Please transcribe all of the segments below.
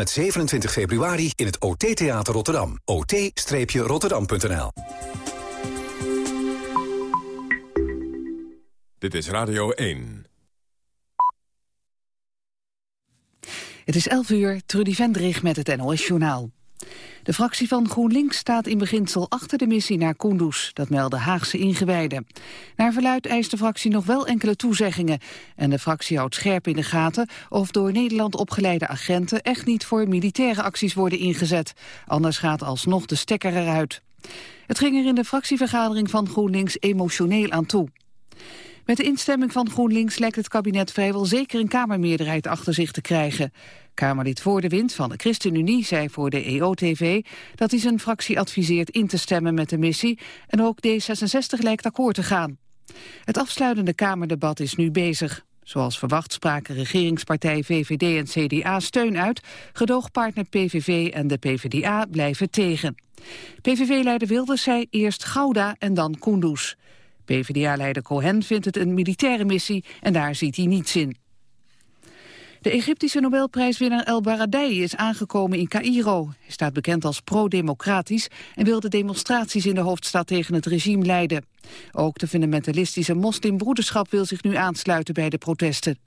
Met 27 februari in het OT Theater Rotterdam. ot-rotterdam.nl Dit is Radio 1. Het is 11 uur, Trudy Vendrig met het NOS-journaal. De fractie van GroenLinks staat in beginsel achter de missie naar Kunduz. Dat melden Haagse ingewijden. Naar verluid eist de fractie nog wel enkele toezeggingen. En de fractie houdt scherp in de gaten of door Nederland opgeleide agenten... echt niet voor militaire acties worden ingezet. Anders gaat alsnog de stekker eruit. Het ging er in de fractievergadering van GroenLinks emotioneel aan toe. Met de instemming van GroenLinks lijkt het kabinet vrijwel zeker een kamermeerderheid achter zich te krijgen. Kamerlid Voor de Wind van de ChristenUnie zei voor de EO-TV dat hij zijn fractie adviseert in te stemmen met de missie en ook D66 lijkt akkoord te gaan. Het afsluitende Kamerdebat is nu bezig. Zoals verwacht spraken regeringspartij VVD en CDA steun uit. Gedoogpartner PVV en de PvdA blijven tegen. PVV-leider Wilders zei eerst Gouda en dan Kunduz. PvdA-leider Cohen vindt het een militaire missie en daar ziet hij niets in. De Egyptische Nobelprijswinnaar El Baradei is aangekomen in Cairo. Hij staat bekend als pro-democratisch en wil de demonstraties in de hoofdstad tegen het regime leiden. Ook de fundamentalistische moslimbroederschap wil zich nu aansluiten bij de protesten.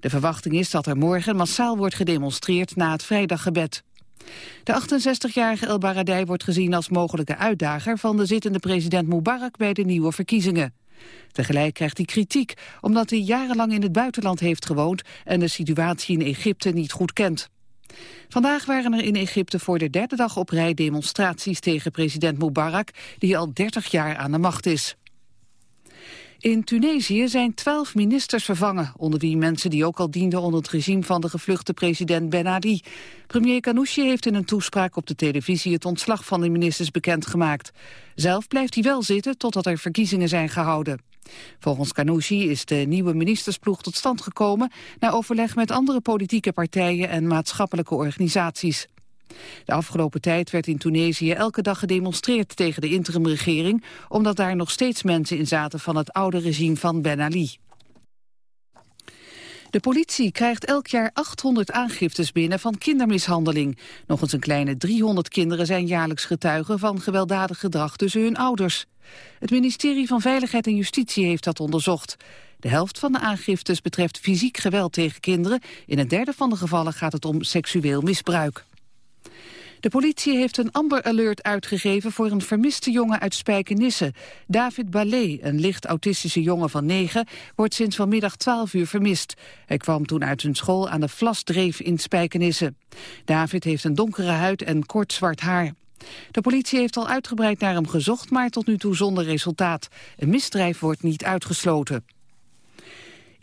De verwachting is dat er morgen massaal wordt gedemonstreerd na het vrijdaggebed. De 68-jarige El Baradei wordt gezien als mogelijke uitdager van de zittende president Mubarak bij de nieuwe verkiezingen. Tegelijk krijgt hij kritiek, omdat hij jarenlang in het buitenland heeft gewoond en de situatie in Egypte niet goed kent. Vandaag waren er in Egypte voor de derde dag op rij demonstraties tegen president Mubarak, die al 30 jaar aan de macht is. In Tunesië zijn twaalf ministers vervangen, onder wie mensen die ook al dienden onder het regime van de gevluchte president Ben Ali. Premier Kanouchi heeft in een toespraak op de televisie het ontslag van de ministers bekendgemaakt. Zelf blijft hij wel zitten totdat er verkiezingen zijn gehouden. Volgens Kanouchi is de nieuwe ministersploeg tot stand gekomen na overleg met andere politieke partijen en maatschappelijke organisaties. De afgelopen tijd werd in Tunesië elke dag gedemonstreerd tegen de interimregering, omdat daar nog steeds mensen in zaten van het oude regime van Ben Ali. De politie krijgt elk jaar 800 aangiftes binnen van kindermishandeling. Nog eens een kleine 300 kinderen zijn jaarlijks getuigen van gewelddadig gedrag tussen hun ouders. Het ministerie van Veiligheid en Justitie heeft dat onderzocht. De helft van de aangiftes betreft fysiek geweld tegen kinderen. In een derde van de gevallen gaat het om seksueel misbruik. De politie heeft een Amber Alert uitgegeven voor een vermiste jongen uit Spijkenisse. David Ballet, een licht autistische jongen van negen, wordt sinds vanmiddag 12 uur vermist. Hij kwam toen uit zijn school aan de Vlasdreef in Spijkenisse. David heeft een donkere huid en kort zwart haar. De politie heeft al uitgebreid naar hem gezocht, maar tot nu toe zonder resultaat. Een misdrijf wordt niet uitgesloten.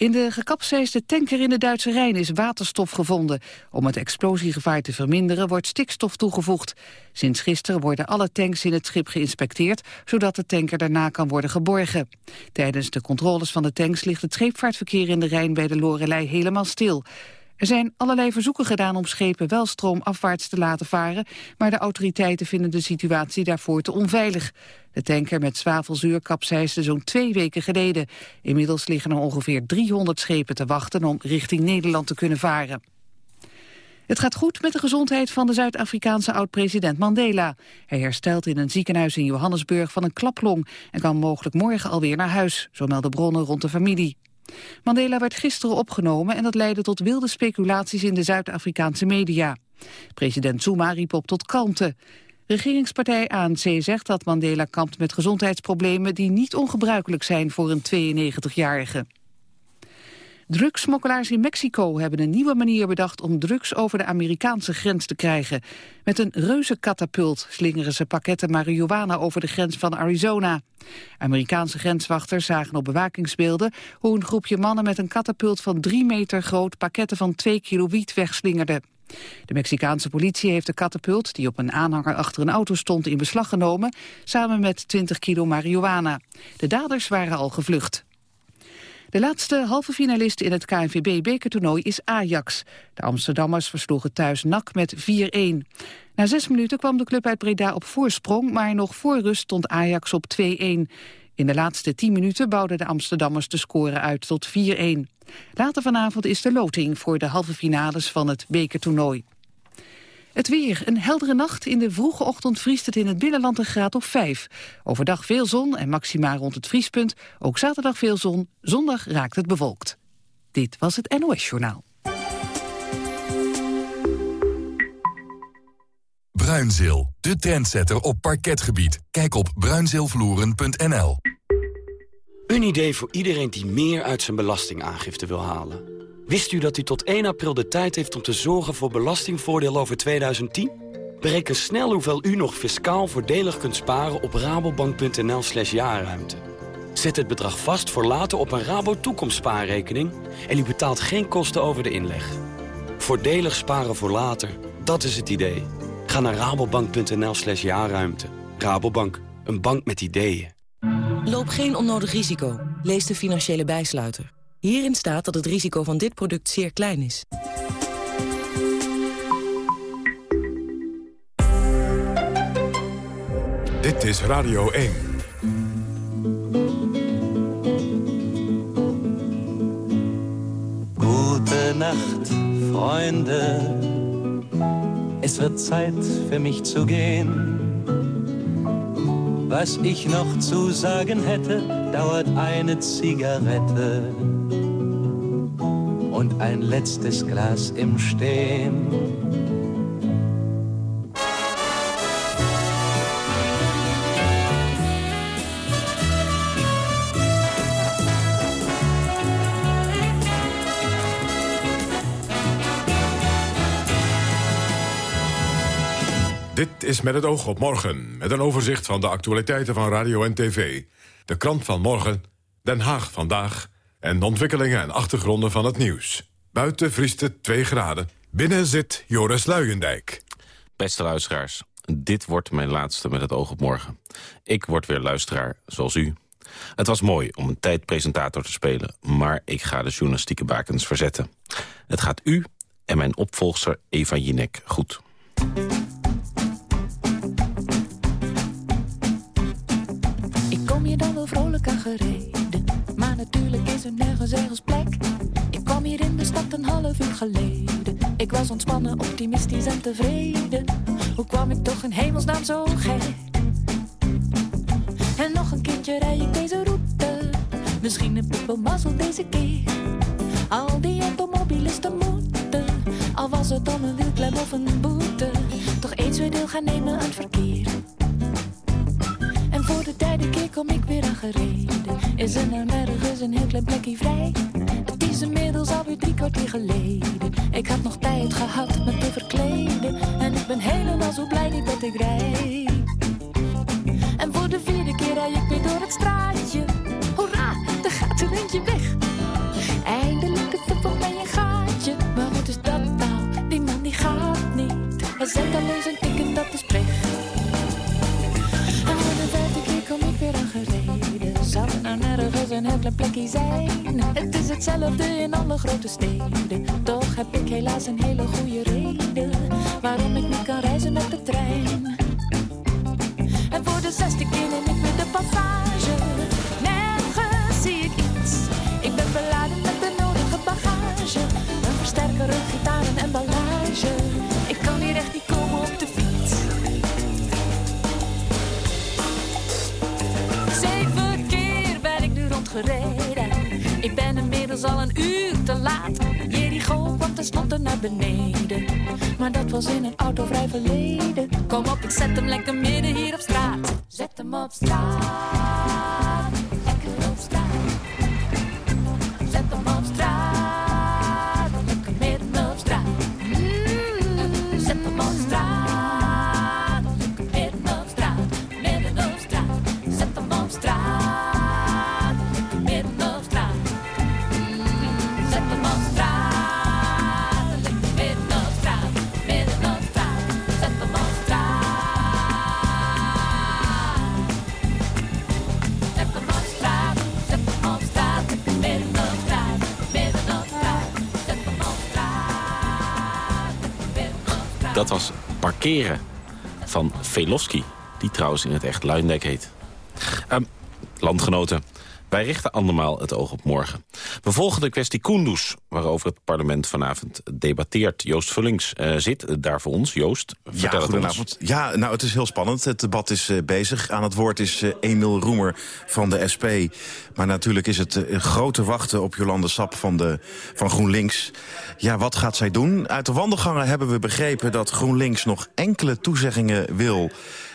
In de gekapseisde tanker in de Duitse Rijn is waterstof gevonden. Om het explosiegevaar te verminderen wordt stikstof toegevoegd. Sinds gisteren worden alle tanks in het schip geïnspecteerd... zodat de tanker daarna kan worden geborgen. Tijdens de controles van de tanks ligt het scheepvaartverkeer in de Rijn... bij de Lorelei helemaal stil. Er zijn allerlei verzoeken gedaan om schepen wel stroomafwaarts te laten varen, maar de autoriteiten vinden de situatie daarvoor te onveilig. De tanker met zwavelzuur kapseisde zo'n twee weken geleden. Inmiddels liggen er ongeveer 300 schepen te wachten om richting Nederland te kunnen varen. Het gaat goed met de gezondheid van de Zuid-Afrikaanse oud-president Mandela. Hij herstelt in een ziekenhuis in Johannesburg van een klaplong... en kan mogelijk morgen alweer naar huis, zo melden bronnen rond de familie. Mandela werd gisteren opgenomen en dat leidde tot wilde speculaties in de Zuid-Afrikaanse media. President Zuma riep op tot kalmte. Regeringspartij ANC zegt dat Mandela kampt met gezondheidsproblemen die niet ongebruikelijk zijn voor een 92-jarige. Drugsmokkelaars in Mexico hebben een nieuwe manier bedacht om drugs over de Amerikaanse grens te krijgen. Met een reuzenkatapult slingeren ze pakketten marihuana over de grens van Arizona. Amerikaanse grenswachters zagen op bewakingsbeelden hoe een groepje mannen met een katapult van drie meter groot pakketten van twee kilo wiet wegslingerde. De Mexicaanse politie heeft de katapult, die op een aanhanger achter een auto stond, in beslag genomen, samen met 20 kilo marihuana. De daders waren al gevlucht. De laatste halve finalist in het KNVB-bekertoernooi is Ajax. De Amsterdammers versloegen thuis NAC met 4-1. Na zes minuten kwam de club uit Breda op voorsprong... maar nog voor rust stond Ajax op 2-1. In de laatste tien minuten bouwden de Amsterdammers de score uit tot 4-1. Later vanavond is de loting voor de halve finales van het bekertoernooi. Het weer. Een heldere nacht. In de vroege ochtend vriest het in het binnenland een graad of 5. Overdag veel zon en maxima rond het vriespunt. Ook zaterdag veel zon. Zondag raakt het bewolkt. Dit was het NOS Journaal. Bruinzeel, de trendsetter op parketgebied. Kijk op bruinzeelvloeren.nl. Een idee voor iedereen die meer uit zijn belastingaangifte wil halen. Wist u dat u tot 1 april de tijd heeft om te zorgen voor belastingvoordeel over 2010? Bereken snel hoeveel u nog fiscaal voordelig kunt sparen op rabobank.nl slash jaarruimte. Zet het bedrag vast voor later op een Rabo toekomstspaarrekening en u betaalt geen kosten over de inleg. Voordelig sparen voor later, dat is het idee. Ga naar rabobank.nl slash jaarruimte. Rabobank, een bank met ideeën. Loop geen onnodig risico. Lees de financiële bijsluiter. Hierin staat dat het risico van dit product zeer klein is. Dit is Radio 1. Gute Nacht, Freunde. Es wird Zeit für mich zu gehen. Was ich noch zu sagen hätte, dauert eine Zigarette und ein letztes Glas im Stehen. Dit is met het oog op morgen, met een overzicht van de actualiteiten van radio en tv. De krant van morgen, Den Haag vandaag en de ontwikkelingen en achtergronden van het nieuws. Buiten vriest het 2 graden. Binnen zit Joris Luijendijk. Beste luisteraars, dit wordt mijn laatste met het oog op morgen. Ik word weer luisteraar, zoals u. Het was mooi om een tijd presentator te spelen... maar ik ga de journalistieke bakens verzetten. Het gaat u en mijn opvolgster Eva Jinek goed. Ik kom hier dan wel vrolijk aan is er nergens ergens plek. Ik kwam hier in de stad een half uur geleden. Ik was ontspannen, optimistisch en tevreden. Hoe kwam ik toch in hemelsnaam zo gek? En nog een keertje rij ik deze route. Misschien heb ik deze keer. Al die automobilisten moeten, al was het dan een wielklem of een boete, toch eens weer deel gaan nemen aan het verkeer. De derde keer kom ik weer aangereden. Is er nou nergens een heel klein plekje vrij? Het is inmiddels alweer drie kwartier geleden. Ik had nog tijd gehad met te verkleden. En ik ben helemaal zo blij niet dat ik rijd. En voor de vierde keer rij ik weer door het straatje. Een heel plekje zijn? Het is hetzelfde in alle grote steden. Toch heb ik helaas een hele goede reden. Waarom ik niet kan reizen met de trein. En voor de zesde keer neem ik weer de passage. Ik ben inmiddels al een uur te laat. Jericho kwam tenslotte naar beneden. Maar dat was in een autovrij verleden. Kom op, ik zet hem lekker midden hier op straat. Zet hem op straat. Parkeren van Velofsky, die trouwens in het echt Luindijk heet. Ehm, landgenoten, Wij richten andermaal het oog op morgen. We volgen de kwestie Kunduz, waarover het parlement vanavond debatteert. Joost Vullings uh, zit daar voor ons. Joost, vertel ja, goedenavond. Ons. Ja, nou, het is heel spannend. Het debat is uh, bezig. Aan het woord is uh, Emil Roemer van de SP. Maar natuurlijk is het grote wachten op Jolande Sap van, de, van GroenLinks. Ja, wat gaat zij doen? Uit de wandelgangen hebben we begrepen dat GroenLinks nog enkele toezeggingen wil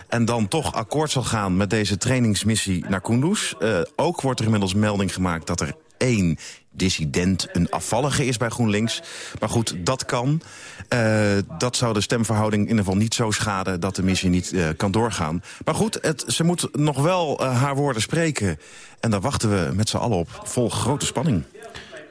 en dan toch akkoord zal gaan met deze trainingsmissie naar Kunduz. Uh, ook wordt er inmiddels melding gemaakt dat er één dissident, een afvallige is bij GroenLinks. Maar goed, dat kan. Uh, dat zou de stemverhouding in ieder geval niet zo schaden... dat de missie niet uh, kan doorgaan. Maar goed, het, ze moet nog wel haar woorden spreken. En daar wachten we met z'n allen op, vol grote spanning.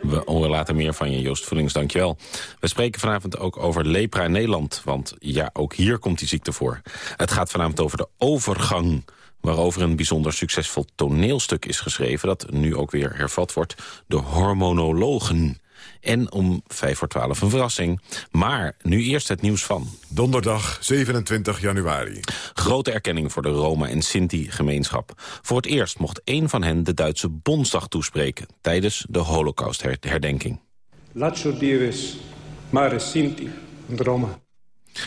We horen later meer van je, Joost Vullings, dankjewel. We spreken vanavond ook over lepra in Nederland. Want ja, ook hier komt die ziekte voor. Het gaat vanavond over de overgang waarover een bijzonder succesvol toneelstuk is geschreven... dat nu ook weer hervat wordt door hormonologen. En om vijf voor twaalf een verrassing. Maar nu eerst het nieuws van... Donderdag 27 januari. Grote erkenning voor de Roma- en Sinti-gemeenschap. Voor het eerst mocht één van hen de Duitse Bondsdag toespreken... tijdens de Holocaust-herdenking. Lacho diris, mare Sinti en Roma.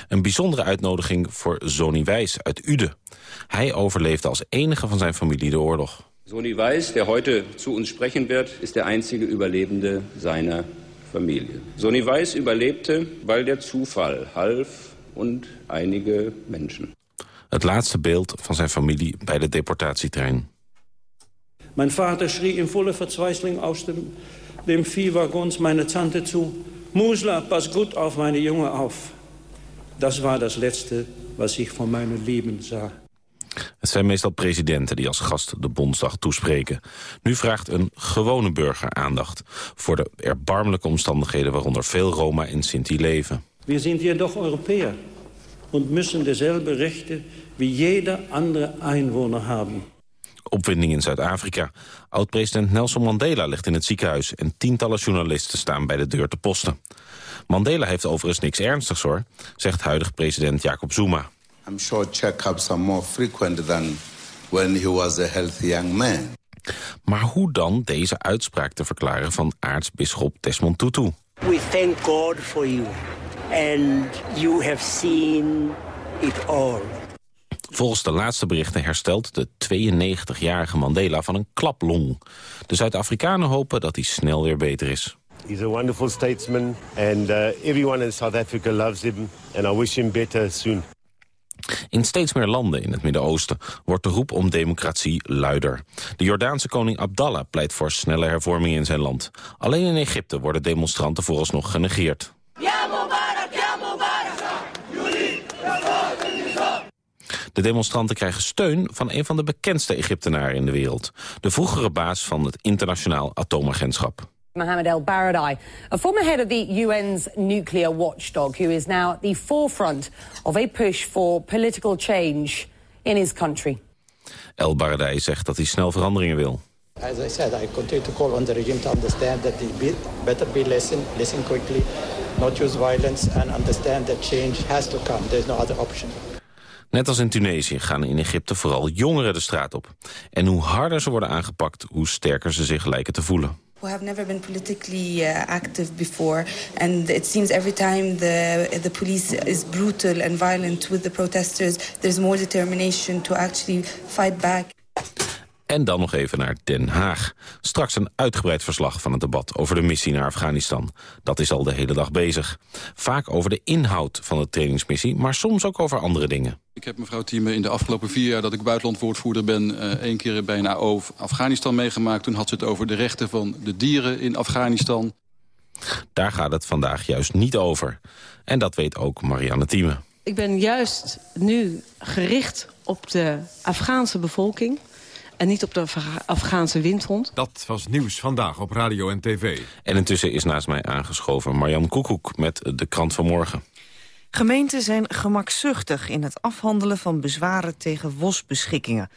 Een bijzondere uitnodiging voor Zoni Wijs uit Ude. Hij overleefde als enige van zijn familie de oorlog. Sony Weiss, der heute zu uns sprechen wird, ist der einzige Überlebende seiner Familie. Sony Weiss überlebte, weil der Zufall half und einige Menschen. Het laatste beeld van zijn familie bij de deportatietrein. Mein Vater schrie in voller Verzweiflung aus dem, dem Viehwaggons meine Tante zu. Musla, pass gut auf meine Junge auf. Das war das Letzte, was ich von meinem Leben sah. Het zijn meestal presidenten die als gast de Bondsdag toespreken. Nu vraagt een gewone burger aandacht voor de erbarmelijke omstandigheden waaronder veel Roma en Sinti leven. We zijn hier toch Europäer en müssen dezelfde rechten wie jeder andere Einwohner hebben. Opwinding in Zuid-Afrika. Oud-president Nelson Mandela ligt in het ziekenhuis... en tientallen journalisten staan bij de deur te posten. Mandela heeft overigens niks ernstigs hoor, zegt huidig president Jacob Zuma. I'm sure check-ups are more frequent than when he was a healthy young man. Maar hoe dan deze uitspraak te verklaren van aartsbisschop Desmond Tutu? We thank God for you. And you have seen it all. Volgens de laatste berichten herstelt de 92-jarige Mandela van een klaplong. De Zuid-Afrikanen hopen dat hij snel weer beter is. He's a wonderful statesman and uh, everyone in South Africa loves him and I wish him better soon. In steeds meer landen in het Midden-Oosten wordt de roep om democratie luider. De Jordaanse koning Abdallah pleit voor snelle hervormingen in zijn land. Alleen in Egypte worden demonstranten vooralsnog genegeerd. De demonstranten krijgen steun van een van de bekendste Egyptenaren in de wereld. De vroegere baas van het internationaal atoomagentschap. Mohammed El Baradei, a former head of the UN's nuclear watchdog, who is now at the forefront of a push for political change in his country. El Baradei zegt dat hij snel veranderingen wil. As I said, I continue to call on the regime to understand that they be, better be listen, listen quickly, not use violence, and understand that change has to come. There's no other option. Net als in Tunesië gaan in Egypte vooral jongeren de straat op. En hoe harder ze worden aangepakt, hoe sterker ze zich lijken te voelen. Who have never been politically uh, active before. And it seems every time the, the police is brutal and violent with the protesters, there's more determination to actually fight back. En dan nog even naar Den Haag. Straks een uitgebreid verslag van het debat over de missie naar Afghanistan. Dat is al de hele dag bezig. Vaak over de inhoud van de trainingsmissie, maar soms ook over andere dingen. Ik heb mevrouw Thieme in de afgelopen vier jaar dat ik buitenlandwoordvoerder ben... Uh, één keer bij een AO Afghanistan meegemaakt. Toen had ze het over de rechten van de dieren in Afghanistan. Daar gaat het vandaag juist niet over. En dat weet ook Marianne Thieme. Ik ben juist nu gericht op de Afghaanse bevolking en niet op de Afghaanse windhond. Dat was nieuws vandaag op radio en tv. En intussen is naast mij aangeschoven Marjan Koekoek met de krant van morgen. Gemeenten zijn gemakzuchtig in het afhandelen van bezwaren tegen WOS-beschikkingen.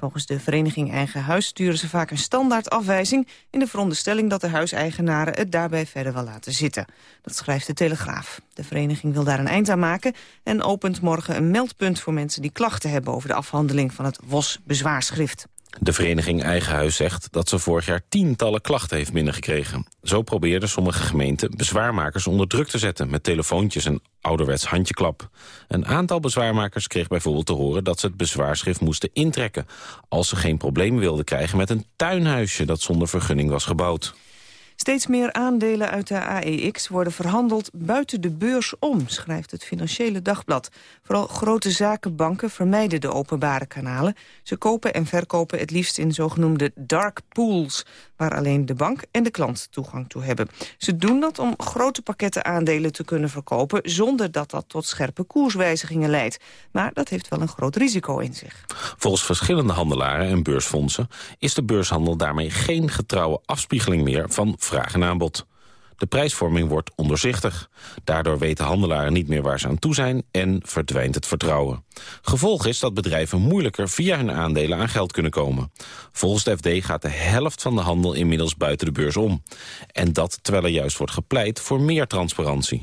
Volgens de vereniging Eigen Huis sturen ze vaak een standaard afwijzing... in de veronderstelling dat de huiseigenaren het daarbij verder wel laten zitten. Dat schrijft de Telegraaf. De vereniging wil daar een eind aan maken... en opent morgen een meldpunt voor mensen die klachten hebben... over de afhandeling van het WOS-bezwaarschrift. De vereniging Eigen Huis zegt dat ze vorig jaar tientallen klachten heeft binnengekregen. Zo probeerden sommige gemeenten bezwaarmakers onder druk te zetten... met telefoontjes en ouderwets handjeklap. Een aantal bezwaarmakers kreeg bijvoorbeeld te horen... dat ze het bezwaarschrift moesten intrekken... als ze geen probleem wilden krijgen met een tuinhuisje... dat zonder vergunning was gebouwd. Steeds meer aandelen uit de AEX worden verhandeld buiten de beurs om, schrijft het Financiële Dagblad. Vooral grote zakenbanken vermijden de openbare kanalen. Ze kopen en verkopen het liefst in zogenoemde dark pools, waar alleen de bank en de klant toegang toe hebben. Ze doen dat om grote pakketten aandelen te kunnen verkopen, zonder dat dat tot scherpe koerswijzigingen leidt. Maar dat heeft wel een groot risico in zich. Volgens verschillende handelaren en beursfondsen is de beurshandel daarmee geen getrouwe afspiegeling meer van vraag en aanbod. De prijsvorming wordt ondoorzichtig. Daardoor weten handelaren niet meer waar ze aan toe zijn en verdwijnt het vertrouwen. Gevolg is dat bedrijven moeilijker via hun aandelen aan geld kunnen komen. Volgens de FD gaat de helft van de handel inmiddels buiten de beurs om. En dat terwijl er juist wordt gepleit voor meer transparantie.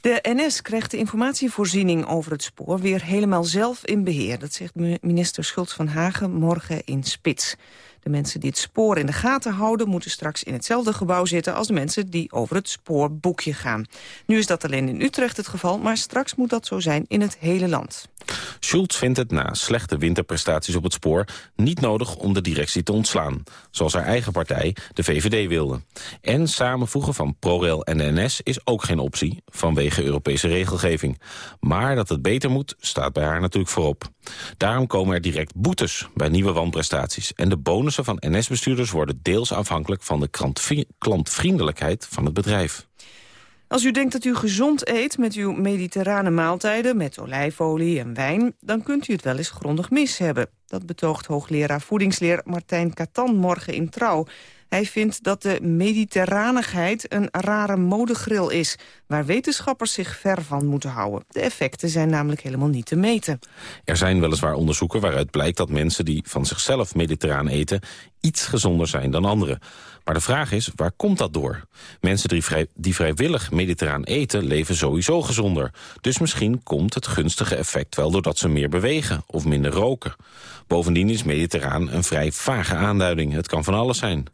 De NS krijgt de informatievoorziening over het spoor weer helemaal zelf in beheer. Dat zegt minister Schultz van Hagen morgen in Spits. De mensen die het spoor in de gaten houden... moeten straks in hetzelfde gebouw zitten als de mensen die over het spoorboekje gaan. Nu is dat alleen in Utrecht het geval, maar straks moet dat zo zijn in het hele land. Schultz vindt het na slechte winterprestaties op het spoor niet nodig om de directie te ontslaan, zoals haar eigen partij, de VVD, wilde. En samenvoegen van ProRail en NS is ook geen optie vanwege Europese regelgeving. Maar dat het beter moet, staat bij haar natuurlijk voorop. Daarom komen er direct boetes bij nieuwe wanprestaties. En de van NS-bestuurders worden deels afhankelijk van de klantvriendelijkheid van het bedrijf. Als u denkt dat u gezond eet met uw mediterrane maaltijden... met olijfolie en wijn, dan kunt u het wel eens grondig mis hebben. Dat betoogt hoogleraar voedingsleer Martijn Katan morgen in Trouw. Hij vindt dat de mediterranigheid een rare modegril is... waar wetenschappers zich ver van moeten houden. De effecten zijn namelijk helemaal niet te meten. Er zijn weliswaar onderzoeken waaruit blijkt dat mensen die van zichzelf mediterraan eten... iets gezonder zijn dan anderen. Maar de vraag is, waar komt dat door? Mensen die, vrij, die vrijwillig mediterraan eten, leven sowieso gezonder. Dus misschien komt het gunstige effect wel doordat ze meer bewegen of minder roken. Bovendien is mediterraan een vrij vage aanduiding. Het kan van alles zijn.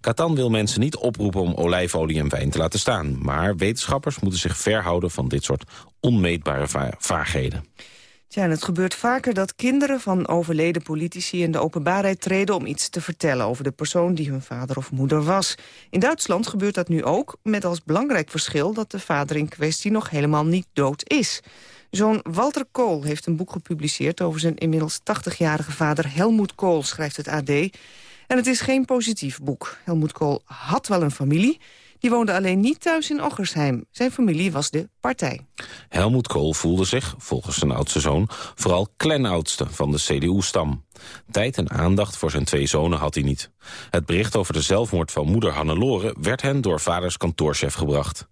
Catan wil mensen niet oproepen om olijfolie en wijn te laten staan. Maar wetenschappers moeten zich verhouden van dit soort onmeetbare va vaagheden. Ja, en het gebeurt vaker dat kinderen van overleden politici in de openbaarheid treden om iets te vertellen over de persoon die hun vader of moeder was. In Duitsland gebeurt dat nu ook, met als belangrijk verschil dat de vader in kwestie nog helemaal niet dood is. Zoon Walter Kool heeft een boek gepubliceerd over zijn inmiddels 80-jarige vader Helmoet Kool, schrijft het AD. En het is geen positief boek. Helmoet Kool had wel een familie, die woonde alleen niet thuis in Oggersheim. Zijn familie was de partij. Helmoet Kool voelde zich, volgens zijn oudste zoon... vooral klenoudste van de CDU-stam. Tijd en aandacht voor zijn twee zonen had hij niet. Het bericht over de zelfmoord van moeder Hannelore... werd hen door vaders kantoorchef gebracht.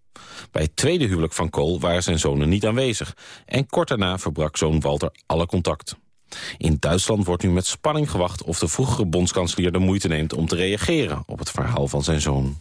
Bij het tweede huwelijk van Kool waren zijn zonen niet aanwezig... en kort daarna verbrak zoon Walter alle contact. In Duitsland wordt nu met spanning gewacht of de vroegere bondskanselier de moeite neemt om te reageren op het verhaal van zijn zoon.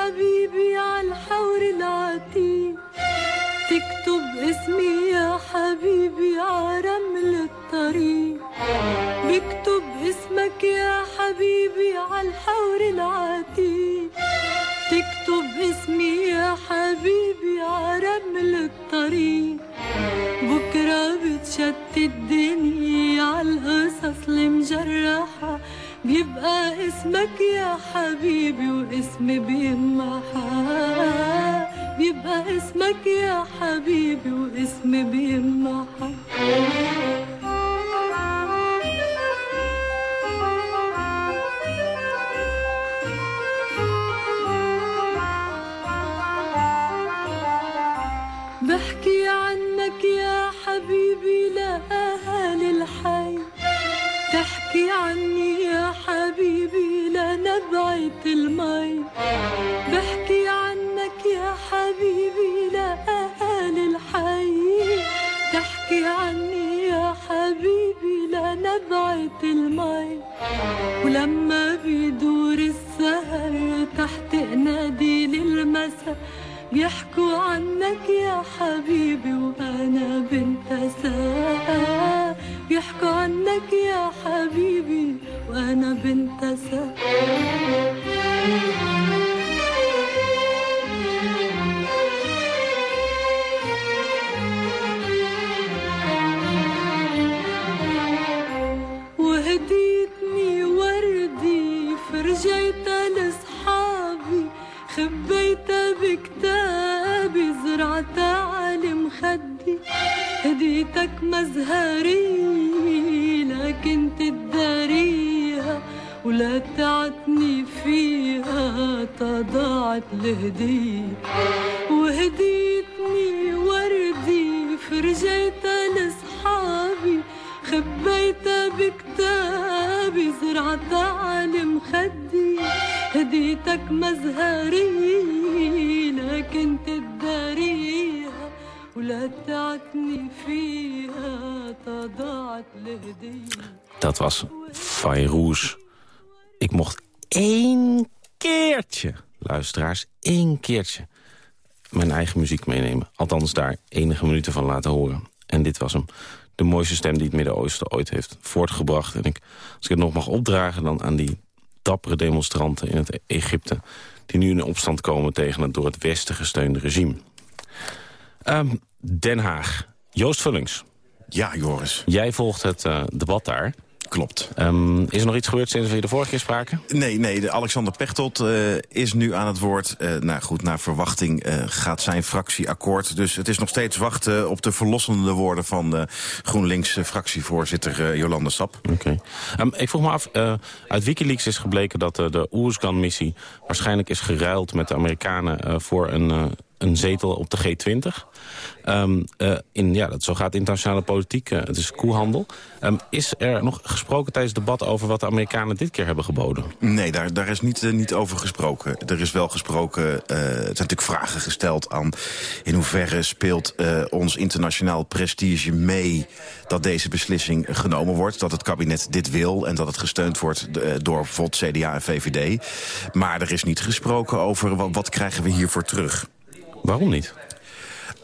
حبيبي عنك يا حبيبي وأنا بنت ساعة وهديتني وردي فرجيتها لصحابي خبيتها بكتابي زرعتها على مخدي هديتك مزهري لكن تداريها ولا تعتني فيها تضاعت الهدية وهديتني وردي فرجيتها لصحابي خبيتها بكتابي زرعتها على مخدي هديتك مزهري لكن تداريها Dat was Fairouz. Ik mocht één keertje, luisteraars, één keertje... mijn eigen muziek meenemen. Althans daar enige minuten van laten horen. En dit was hem. De mooiste stem die het Midden-Oosten ooit heeft voortgebracht. En ik, als ik het nog mag opdragen dan aan die dappere demonstranten in het Egypte... die nu in opstand komen tegen het door het Westen gesteunde regime. Ehm, Den Haag. Joost Vullings. Ja, Joris. Jij volgt het eh, debat daar. Klopt. Ehm, is er nog iets gebeurd sinds we de vorige keer spraken? Nee, nee de Alexander Pechtold uh, is nu aan het woord. Uh, nou goed, naar verwachting uh, gaat zijn fractie akkoord. Dus het is nog steeds wachten op de verlossende woorden... van de GroenLinks-fractievoorzitter Jolande Sap. Oké. Okay. Um, ik vroeg me af, uit Wikileaks is gebleken dat de Oeruzgan-missie... waarschijnlijk is geruild met de Amerikanen voor een een zetel op de G20. Um, uh, in, ja, dat, zo gaat internationale politiek, uh, het is koehandel. Um, is er nog gesproken tijdens het debat over wat de Amerikanen dit keer hebben geboden? Nee, daar, daar is niet, uh, niet over gesproken. Er is wel gesproken, er zijn natuurlijk vragen gesteld aan... in hoeverre speelt ons internationaal prestige mee... dat deze beslissing genomen wordt, dat het kabinet dit wil... en dat het gesteund wordt door bijvoorbeeld CDA en VVD. Maar er is niet gesproken over wat, wat krijgen we hiervoor terug. Waarom niet?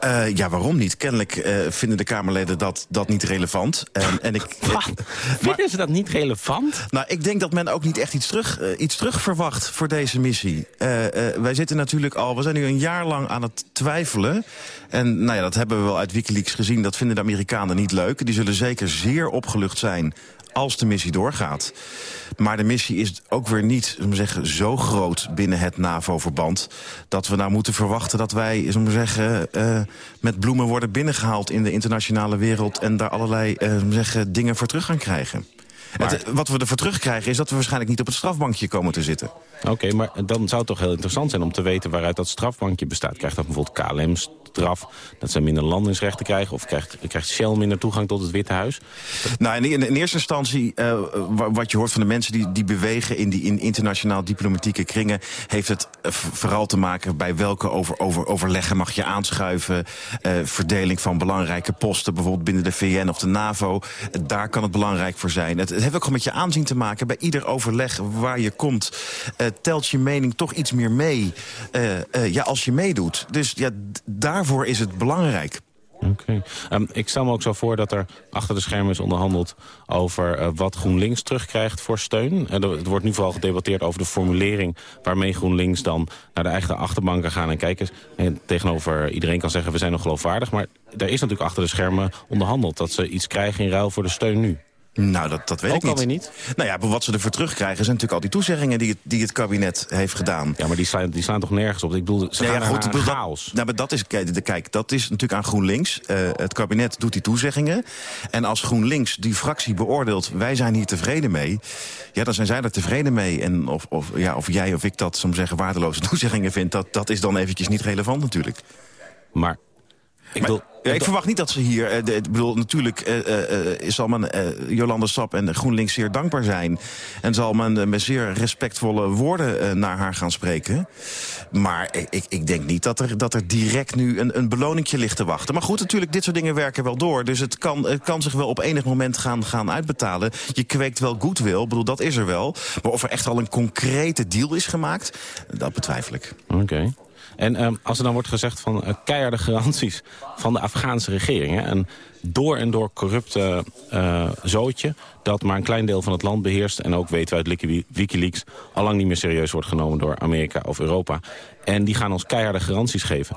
Uh, ja, waarom niet? Kennelijk uh, vinden de Kamerleden dat, dat niet relevant. En, en ik, vinden ze dat niet relevant? Nou, ik denk dat men ook niet echt iets terug, uh, iets terug verwacht voor deze missie. wij zitten natuurlijk al, we zijn nu een jaar lang aan het twijfelen. En nou ja, dat hebben we wel uit Wikileaks gezien. Dat vinden de Amerikanen niet leuk. Die zullen zeker zeer opgelucht zijn als de missie doorgaat. Maar de missie is ook weer niet zeggen, zo groot binnen het NAVO-verband... dat we nou moeten verwachten dat wij zeggen, uh, met bloemen worden binnengehaald... in de internationale wereld en daar allerlei uh, zeggen, dingen voor terug gaan krijgen. Maar... Het, wat we ervoor terugkrijgen is dat we waarschijnlijk niet op het strafbankje komen te zitten. Oké, maar dan zou het toch heel interessant zijn om te weten waaruit dat strafbankje bestaat. Krijgt dat bijvoorbeeld KLM straf, dat ze minder landingsrechten krijgen... of krijgt, krijgt Shell minder toegang tot het Witte Huis? Nou, in, in, eerste instantie, uh, wat je hoort van de mensen die, die bewegen... in die in internationaal diplomatieke kringen... heeft het vooral te maken bij welke over, over, overleggen mag je aanschuiven... Uh, verdeling van belangrijke posten, bijvoorbeeld binnen de VN of de NAVO. daar kan het belangrijk voor zijn. Het, het heeft ook gewoon met je aanzien te maken. Bij ieder overleg waar je komt, telt je mening toch iets meer mee... ja, als je meedoet. Dus ja, daarvoor is het belangrijk. Oké. Um, ik stel me ook zo voor dat er achter de schermen is onderhandeld... over uh, wat GroenLinks terugkrijgt voor steun. En er, wordt nu vooral gedebatteerd over de formulering... waarmee GroenLinks dan naar de eigen achterbank kan gaan en kijken. En tegenover iedereen kan zeggen, we zijn nog geloofwaardig. Maar er is natuurlijk achter de schermen onderhandeld... dat ze iets krijgen in ruil voor de steun nu. Nou, dat, dat weet Ook ik niet. alweer niet? Nou ja, maar wat ze ervoor terugkrijgen zijn natuurlijk al die toezeggingen die het, die het kabinet heeft gedaan. Ja, maar die slaan, die slaan toch nergens op? Ik bedoel, ze Nee, gaan ja, goed, naar ik bedoel, chaos. Dat, nou, maar dat is, kijk, dat is natuurlijk aan GroenLinks. Eh, het kabinet doet die toezeggingen. En als GroenLinks die fractie beoordeelt... wij zijn hier tevreden mee... ja, dan zijn zij er tevreden mee. En of, of, ja, of jij of ik dat, soms zeggen, waardeloze toezeggingen vindt... Dat, dat is dan eventjes niet relevant natuurlijk. Maar ik, bedoel, ja, ik verwacht niet dat ze hier... eh, de- ik bedoel, natuurlijk eh, eh, eh, zal men eh, Jolande Sap en GroenLinks zeer dankbaar zijn. En zal men eh, met zeer respectvolle woorden eh, naar haar gaan spreken. Maar ik, ik, ik denk niet dat er, dat er direct nu een, een beloningje ligt te wachten. Maar goed, natuurlijk, dit soort dingen werken wel door. Dus het kan, het kan zich wel op enig moment gaan, gaan uitbetalen. Je kweekt wel goodwill, ik bedoel, dat is er wel. Maar of er echt al een concrete deal is gemaakt, dat betwijfel ik. Oké. En ehm, als er dan wordt gezegd van eh, keiharde garanties van de Afghaanse regering... Een door en door corrupte eh, zootje dat maar een klein deel van het land beheerst... en ook weten we uit Wiki- Wikileaks allang niet meer serieus wordt genomen door Amerika of Europa. En die gaan ons keiharde garanties geven.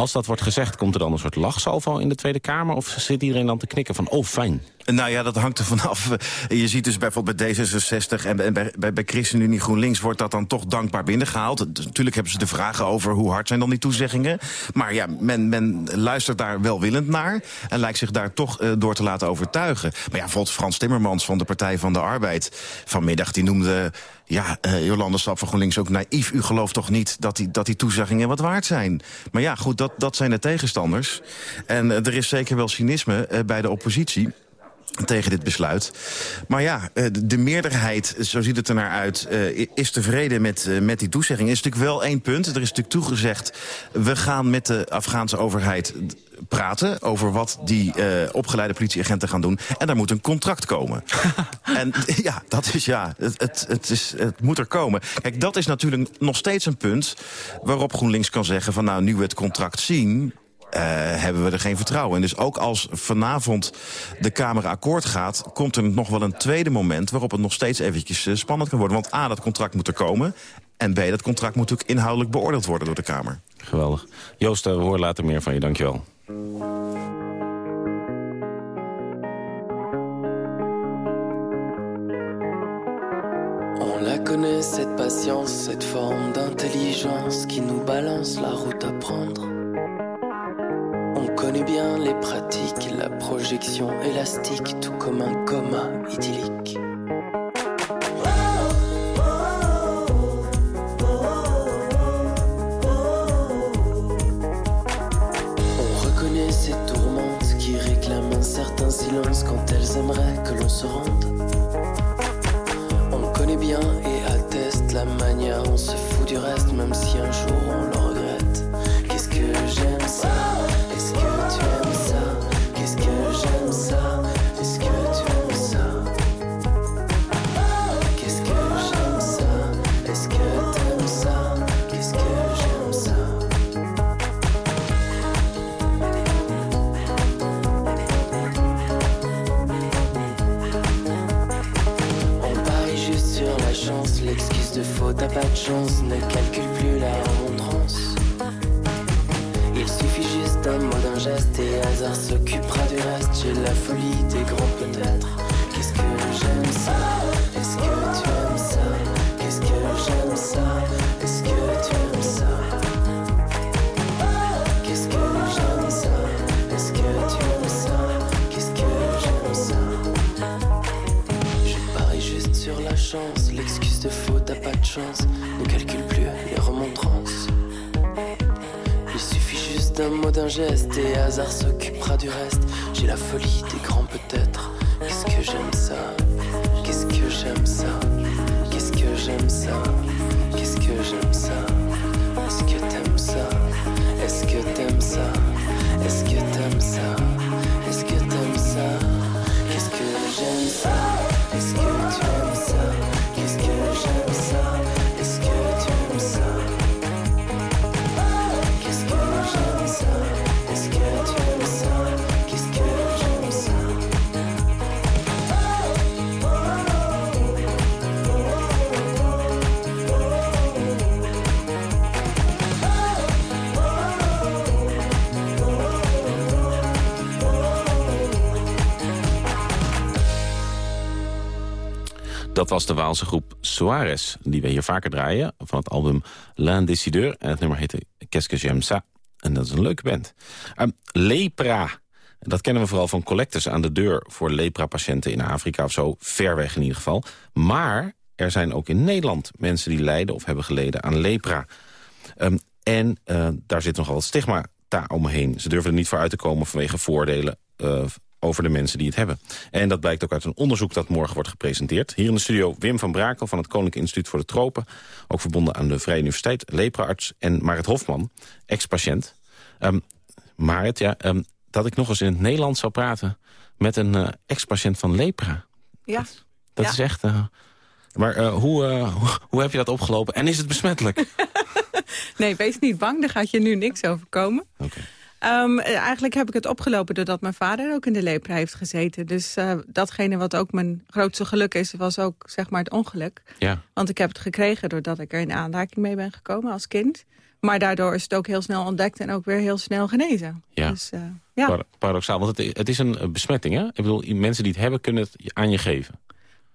Als dat wordt gezegd, komt er dan een soort lachsalvo in de Tweede Kamer... of zit iedereen dan te knikken van, oh fijn? Nou ja, dat hangt er vanaf. Je ziet dus bijvoorbeeld bij D66 en bij, bij, bij- ChristenUnie GroenLinks... wordt dat dan toch dankbaar binnengehaald. Natuurlijk hebben ze de vragen over hoe hard zijn dan die toezeggingen. Maar ja, men, men luistert daar welwillend naar... en lijkt zich daar toch eh, door te laten overtuigen. Maar ja, bijvoorbeeld Frans Timmermans van de Partij van de Arbeid... vanmiddag, die noemde ja, eh, Jolande Sap van GroenLinks ook naïef. U gelooft toch niet dat die, dat die toezeggingen wat waard zijn? Maar ja, goed, dat, dat zijn de tegenstanders. En eh, er is zeker wel cynisme eh, bij de oppositie tegen dit besluit. Maar ja, eh, de- de meerderheid, zo ziet het er naar uit... eh, is tevreden met, eh, met die toezegging. Er is natuurlijk wel één punt. Er is natuurlijk toegezegd... we gaan met de Afghaanse overheid praten... over wat die opgeleide politieagenten gaan doen. En daar moet een contract komen. en ja, dat is ja, het, het, het, is, het moet er komen. Kijk, dat is natuurlijk nog steeds een punt... waarop GroenLinks kan zeggen van... nou, nu we het contract zien eh, hebben we er geen vertrouwen in. Dus ook als vanavond de Kamer akkoord gaat... komt er nog wel een tweede moment waarop het nog steeds eventjes eh, spannend kan worden. Want A, dat contract moet er komen. En B, dat contract moet ook inhoudelijk beoordeeld worden door de Kamer. Geweldig. Joost, eh, we horen later meer van je, dankjewel. On la connaît, cette patience, cette forme d'intelligence qui nous balance la route à prendre. On connaît bien les pratiques, la projection élastique, tout comme un coma idyllique. On reconnaît ces tourmentes qui réclament un certain silence quand elles aimeraient que l'on se rende. On connaît bien et atteste la manière, on se fout du reste, même si un jour on le regrette. Qu'est-ce que j'aime ça? L'excuse de faute, t'as pas de chance, ne calcule plus la remontrance. Il suffit juste d'un mot, d'un geste et hasard s'occupera du reste. J'ai la folie des grands peut-être. Qu'est-ce que j'aime ça? De faute, t'as pas de chance. Ne calcule plus les remontrances. Il suffit juste d'un mot, d'un geste, et hasard s'occupera du reste. J'ai la folie des grands peut-être. Qu'est-ce que j'aime ça? Qu'est-ce que j'aime ça? Qu'est-ce que j'aime ça? Qu'est-ce que j'aime ça? Est-ce que t'aimes ça? Est-ce que t'aimes ça? Was de Waalse groep Soares, die we hier vaker draaien... van het album L'un Décideur. En het nummer heette j'aime ça. En dat is een leuke band. Um, lepra. Dat kennen we vooral van collectors aan de deur... voor lepra-patiënten in Afrika of zo. Ver weg in ieder geval. Maar er zijn ook in Nederland mensen die lijden of hebben geleden aan lepra. Um, en uh, daar zit nogal wat stigma omheen. Ze durven er niet voor uit te komen vanwege voordelen... Uh, over de mensen die het hebben. En dat blijkt ook uit een onderzoek dat morgen wordt gepresenteerd. Hier in de studio Wim van Brakel van het Koninklijk Instituut voor de Tropen. Ook verbonden aan de Vrije Universiteit, lepraarts. En Marit Hofman, ex-patiënt. Um, Marit, ja, um, dat ik nog eens in het Nederlands zou praten... met een uh, ex-patiënt van lepra. Ja. Dat, dat ja. is echt... Uh, maar uh, hoe, hoe, hoe heb je dat opgelopen? En is het besmettelijk? nee, wees niet bang. Daar gaat je nu niks overkomen. Oké. Okay. Um, eigenlijk heb ik het opgelopen doordat mijn vader ook in de lepra heeft gezeten. Dus uh, datgene wat ook mijn grootste geluk is, was ook zeg maar het ongeluk. Ja. Want ik heb het gekregen doordat ik er in aanraking mee ben gekomen als kind. Maar daardoor is het ook heel snel ontdekt en ook weer heel snel genezen. Ja. Dus, uh, ja. Paradoxaal, want het, het is een besmetting, hè? Ik bedoel, mensen die het hebben kunnen het aan je geven.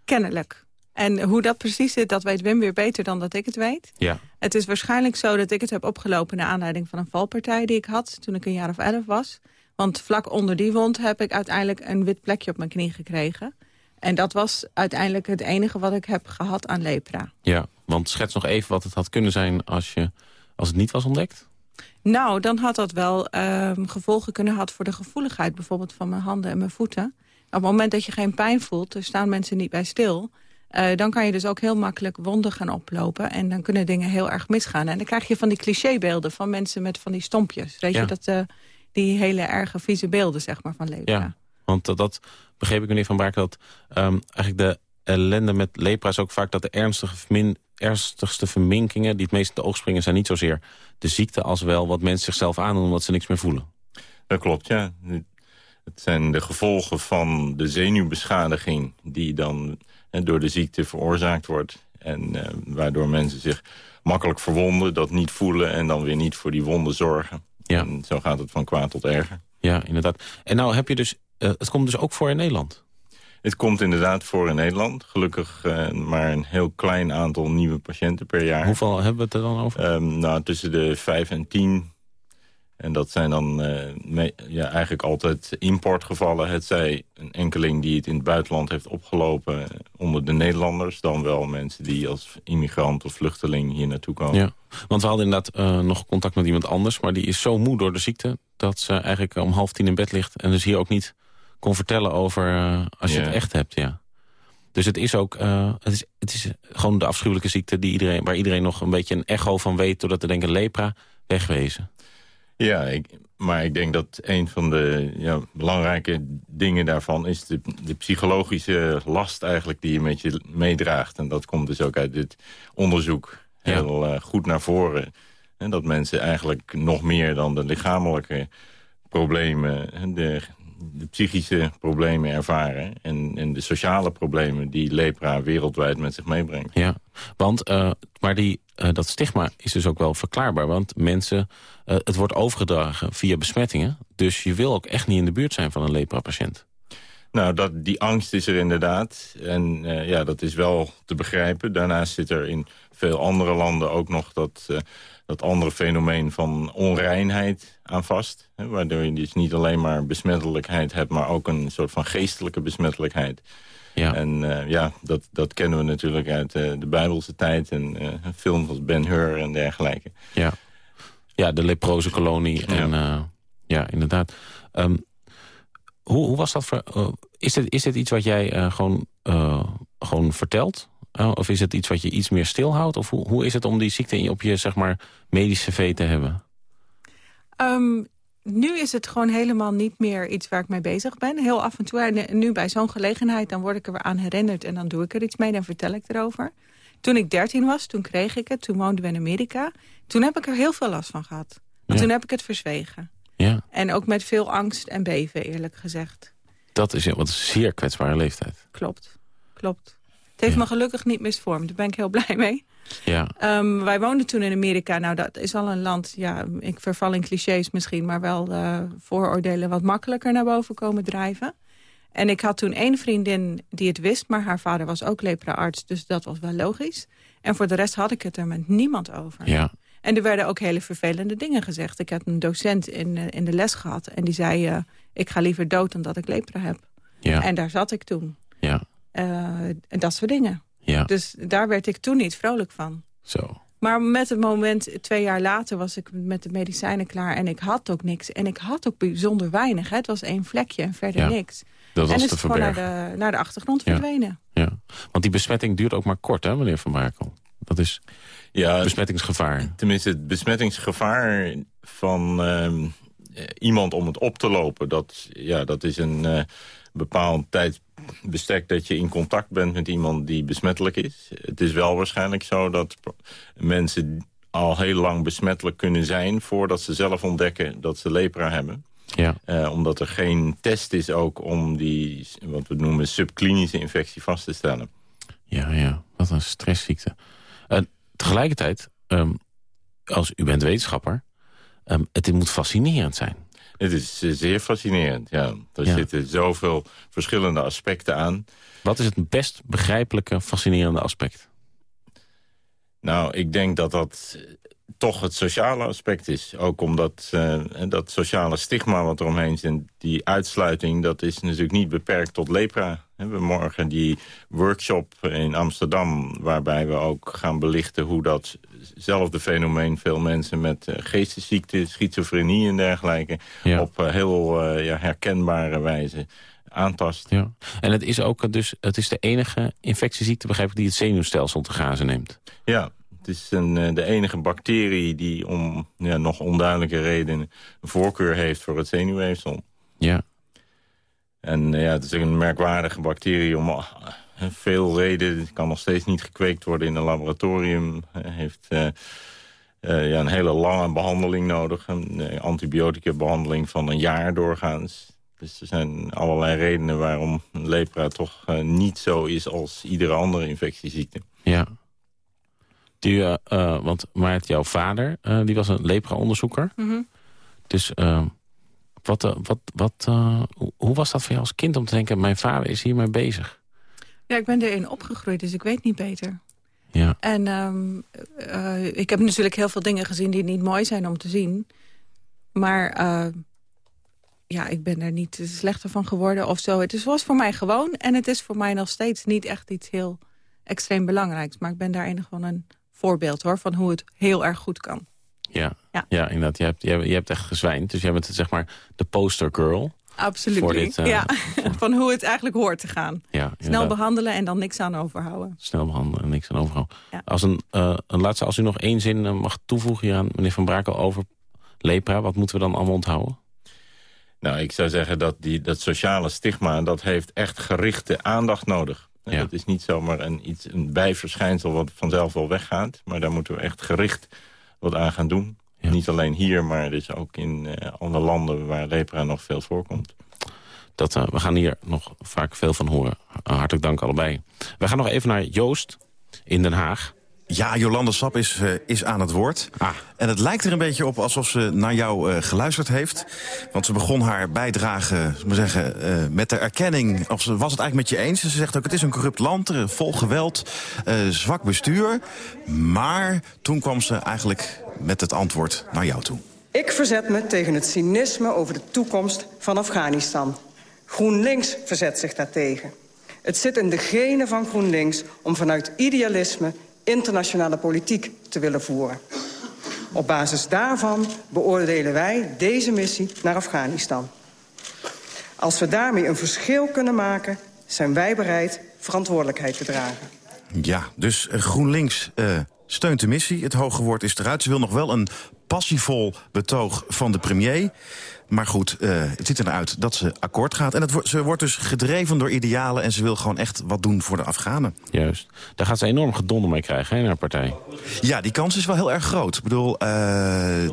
Kennelijk. En hoe dat precies zit, dat weet Wim weer beter dan dat ik het weet. Ja. Het is waarschijnlijk zo dat ik het heb opgelopen... naar aanleiding van een valpartij die ik had toen ik een jaar of elf was. Want vlak onder die wond heb ik uiteindelijk een wit plekje op mijn knie gekregen. En dat was uiteindelijk het enige wat ik heb gehad aan lepra. Ja, want schets nog even wat het had kunnen zijn als, je, als het niet was ontdekt. Nou, dan had dat wel uh, gevolgen kunnen hebben voor de gevoeligheid... bijvoorbeeld van mijn handen en mijn voeten. Op het moment dat je geen pijn voelt, er staan mensen niet bij stil... Uh, dan kan je dus ook heel makkelijk wonden gaan oplopen. En dan kunnen dingen heel erg misgaan. En dan krijg je van die clichébeelden van mensen met van die stompjes. Weet ja. je, dat, uh, die hele erge vieze beelden zeg maar, van lepra. Ja, want dat, dat begreep ik meneer Van Braak... dat um, eigenlijk de ellende met lepra is ook vaak dat de ernstige vermin, ernstigste verminkingen... die het meest in de oog springen zijn niet zozeer de ziekte... als wel wat mensen zichzelf aandoen omdat ze niks meer voelen. Dat klopt, ja. Het zijn de gevolgen van de zenuwbeschadiging die dan door de ziekte veroorzaakt wordt. En uh, waardoor mensen zich makkelijk verwonden, dat niet voelen... en dan weer niet voor die wonden zorgen. Ja. En zo gaat het van kwaad tot erger. Ja, inderdaad. En nou heb je dus... Uh, het komt dus ook voor in Nederland? Het komt inderdaad voor in Nederland. Gelukkig uh, maar een heel klein aantal nieuwe patiënten per jaar. Hoeveel hebben we het er dan over? Um, nou, tussen de 5 en 10 en dat zijn dan uh, mee, ja, eigenlijk altijd importgevallen. Het zij een enkeling die het in het buitenland heeft opgelopen onder de Nederlanders. Dan wel mensen die als immigrant of vluchteling hier naartoe komen. Ja, want we hadden inderdaad uh, nog contact met iemand anders. Maar die is zo moe door de ziekte dat ze eigenlijk om half tien in bed ligt. En dus hier ook niet kon vertellen over uh, als je Ja. het echt hebt. Ja. Dus het is ook het is, het is gewoon de afschuwelijke ziekte die iedereen, waar iedereen nog een beetje een echo van weet. Doordat ze denken lepra, wegwezen. Ja, ik, maar ik denk dat een van de ja, belangrijke dingen daarvan... is de, de psychologische last eigenlijk die je met je meedraagt. En dat komt dus ook uit dit onderzoek heel uh, goed naar voren. En dat mensen eigenlijk nog meer dan de lichamelijke problemen... de, de psychische problemen ervaren... En, en de sociale problemen die lepra wereldwijd met zich meebrengt. Ja, want, uh, maar die, uh, dat stigma is dus ook wel verklaarbaar. Want mensen, uh, het wordt overgedragen via besmettingen. Dus je wil ook echt niet in de buurt zijn van een lepra-patiënt. Nou, dat, die angst is er inderdaad. En ja, dat is wel te begrijpen. Daarnaast zit er in veel andere landen ook nog dat, dat andere fenomeen van onreinheid aan vast. Hè, waardoor je dus niet alleen maar besmettelijkheid hebt... maar ook een soort van geestelijke besmettelijkheid. Ja. En uh, ja, dat, dat kennen we natuurlijk uit uh, de Bijbelse tijd... en uh, films als Ben-Hur en dergelijke. Ja, ja de leproze kolonie. Ja. En, uh, ja, inderdaad. Um, hoe, hoe was dat voor... Is, dit, is dit iets wat jij gewoon, gewoon vertelt? Uh, of is het iets wat je iets meer stilhoudt? Of hoe, hoe is het om die ziekte op je zeg maar, medische cv te hebben? Um, nu is het gewoon helemaal niet meer iets waar ik mee bezig ben. Heel af en toe, en nu bij zo'n gelegenheid, dan word ik er weer aan herinnerd... en dan doe ik er iets mee, dan vertel ik erover. Toen ik 13 was, toen kreeg ik het, toen woonden we in Amerika. Toen heb ik er heel veel last van gehad. Want ja. toen heb ik het verzwegen. Ja. En ook met veel angst en beven, eerlijk gezegd. Dat is wat een zeer kwetsbare leeftijd. Klopt, klopt. Het heeft ja. me gelukkig niet misvormd, daar ben ik heel blij mee. Ja. Um, wij woonden toen in Amerika. Nou, dat is al een land, ja, ik verval in clichés misschien... maar wel uh, vooroordelen wat makkelijker naar boven komen drijven. En ik had toen één vriendin die het wist, maar haar vader was ook lepra-arts, dus dat was wel logisch. En voor de rest had ik het er met niemand over. Ja. En er werden ook hele vervelende dingen gezegd. Ik had een docent in, eh, in de les gehad en die zei... eh, ik ga liever dood dan dat ik lepra heb. Ja. En daar zat ik toen. Ja. Eh, en dat soort dingen. Ja. Dus daar werd ik toen niet vrolijk van. Zo. Maar met het moment, twee jaar later, was ik met de medicijnen klaar... en ik had ook niks. En ik had ook bijzonder weinig. Hè. Het was één vlekje en verder Ja. niks. Dat was en te is het gewoon naar verbergen. de, naar de achtergrond Ja. verdwenen. Ja. Want die besmetting duurt ook maar kort, hè, meneer Van Brakel? Dat is Ja, besmettingsgevaar. Tenminste, het besmettingsgevaar van ehm, eh, iemand om het op te lopen... dat, ja, dat is een eh, bepaald tijdsbestek dat je in contact bent met iemand die besmettelijk is. Het is wel waarschijnlijk zo dat mensen al heel lang besmettelijk kunnen zijn... voordat ze zelf ontdekken dat ze lepra hebben. Ja. Eh, omdat er geen test is ook om die, wat we noemen, subklinische infectie vast te stellen. Ja, ja. Wat een stressziekte. En tegelijkertijd, ehm, als u bent wetenschapper... ehm, het moet fascinerend zijn. Het is eh, zeer fascinerend, ja. Er Ja. zitten zoveel verschillende aspecten aan. Wat is het best begrijpelijke, fascinerende aspect? Nou, ik denk dat dat eh, toch het sociale aspect is. Ook omdat eh, dat sociale stigma wat er omheen zit... die uitsluiting, dat is natuurlijk niet beperkt tot lepra. We hebben morgen die workshop in Amsterdam... waarbij we ook gaan belichten hoe datzelfde fenomeen... veel mensen met eh, geestesziekten, schizofrenie en dergelijke... Ja. op eh, heel eh, ja, herkenbare wijze aantast. Ja. En het is ook dus, het is de enige infectieziekte, begrijp ik, die het zenuwstelsel te grazen neemt. Ja, het is een, de enige bacterie die om ja, nog onduidelijke redenen... een voorkeur heeft voor het zenuwweefsel. Ja. En ja, het is een merkwaardige bacterie om ah, veel redenen. Het kan nog steeds niet gekweekt worden in een laboratorium. Het heeft eh, eh, ja, een hele lange behandeling nodig. Een eh, antibiotica behandeling van een jaar doorgaans. Dus er zijn allerlei redenen waarom lepra toch niet zo is als iedere andere infectieziekte. Ja. Die, want Maart, jouw vader, eh, die was een lepra-onderzoeker. Mhm. Dus wat, wat, wat, eh, hoe- hoe was dat voor jou als kind om te denken... mijn vader is hiermee bezig? Ja, ik ben erin opgegroeid, dus ik weet niet beter. Ja. En ehm, eh, ik heb natuurlijk heel veel dingen gezien die niet mooi zijn om te zien. Maar eh, ja, ik ben er niet slechter van geworden of zo. Het is, was voor mij gewoon en het is voor mij nog steeds niet echt iets heel extreem belangrijks. Maar ik ben daarin gewoon een voorbeeld hoor, van hoe het heel erg goed kan. Ja, Ja. ja. inderdaad. Je hebt, je, hebt, je hebt echt gezwijnd. Dus jij bent zeg maar de poster girl. Absoluut. Voor dit, eh, ja, van hoe het eigenlijk hoort te gaan. Ja, Snel behandelen en dan niks aan overhouden. Snel behandelen en niks aan. Ja. Als een, eh, een laatste, als u nog één zin eh, mag toevoegen hier aan meneer Van Brakel over lepra, wat moeten we dan allemaal onthouden? Nou, ik zou zeggen dat die, dat sociale stigma... dat heeft echt gerichte aandacht nodig. Ja. Dat is niet zomaar een, iets, een bijverschijnsel wat vanzelf wel weggaat. Maar daar moeten we echt gericht wat aan gaan doen. Niet alleen hier, maar dus ook in eh, andere landen... waar lepra nog veel voorkomt. Dat, eh, we gaan hier nog vaak veel van horen. Uh, hartelijk dank allebei. We gaan nog even naar Joost in Den Haag. Ja, Jolande Sap is, eh, is aan het woord. En het lijkt er een beetje op alsof ze naar jou eh, geluisterd heeft. Want ze begon haar bijdrage zullen we zeggen, eh, met de erkenning... of ze was het eigenlijk met je eens. Ze zegt ook, het is een corrupt land, er, vol geweld, eh, zwak bestuur. Maar toen kwam ze eigenlijk met het antwoord naar jou toe. Ik verzet me tegen het cynisme over de toekomst van Afghanistan. GroenLinks verzet zich daartegen. Het zit in de genen van GroenLinks om vanuit idealisme internationale politiek te willen voeren. Op basis daarvan beoordelen wij deze missie naar Afghanistan. Als we daarmee een verschil kunnen maken, zijn wij bereid verantwoordelijkheid te dragen. Ja, dus eh, GroenLinks eh, steunt de missie. Het hoge woord is eruit. Ze wil nog wel een passievol betoog van de premier. Maar goed, eh, het ziet eruit dat ze akkoord gaat. En het, ze wordt dus gedreven door idealen... en ze wil gewoon echt wat doen voor de Afghanen. Juist. Daar gaat ze enorm gedonder mee krijgen hè, in haar partij. Ja, die kans is wel heel erg groot. Ik bedoel, eh,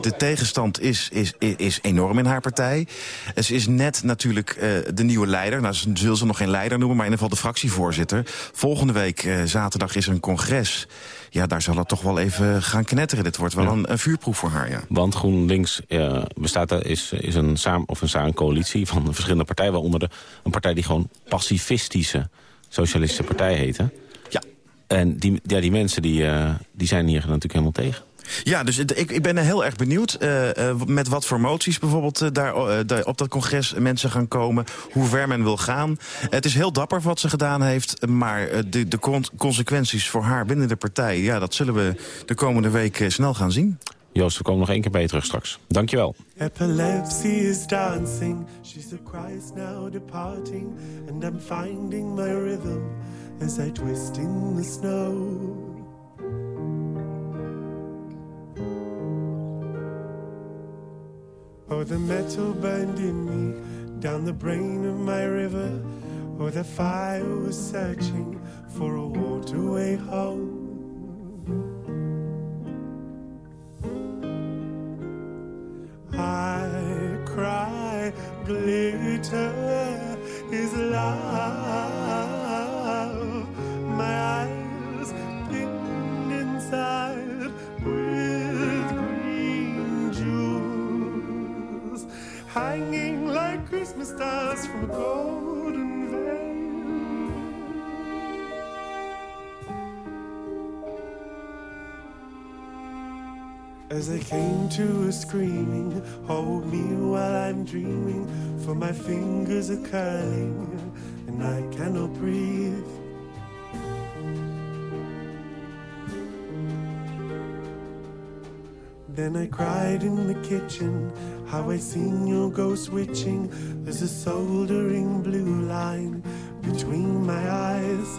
de tegenstand is, is, is, enorm in haar partij. En Ze is net natuurlijk eh, de nieuwe leider. Nou, ze zullen ze nog geen leider noemen, maar in ieder geval de fractievoorzitter. Volgende week, eh, zaterdag, is er een congres. Ja, daar zal het toch wel even gaan knetteren. Dit wordt wel een, een vuurproef voor haar, ja. Want GroenLinks eh, bestaat, er- is, is een samen, of een samencoalitie van verschillende partijen... waaronder de, een partij die gewoon pacifistische socialistische partij heette. Ja. En die, ja, die mensen die, uh, die zijn hier natuurlijk helemaal tegen. Ja, dus ik, ik ben heel erg benieuwd uh, uh, met wat voor moties bijvoorbeeld uh, daar, daar, op dat congres mensen gaan komen. Hoe ver men wil gaan. Het is heel dapper wat ze gedaan heeft. Maar de, de con consequenties voor haar binnen de partij... Ja, dat zullen we de komende week snel gaan zien. Joost, we komen nog één keer bij je terug straks. Dankjewel. Epilepsy is dancing. She's the Christ now departing. And I'm finding my rhythm as I twist in the snow. Oh, the metal burned in me down the brain of my river. Oh, the fire was searching for a waterway home. I cry, glitter is love. My eyes pinned inside hanging like Christmas stars from a golden veil. As I came to a screaming, hold me while I'm dreaming, for my fingers are curling and I cannot breathe. Then I cried in the kitchen, how I seen your ghost witching. There's a soldering blue line between my eyes.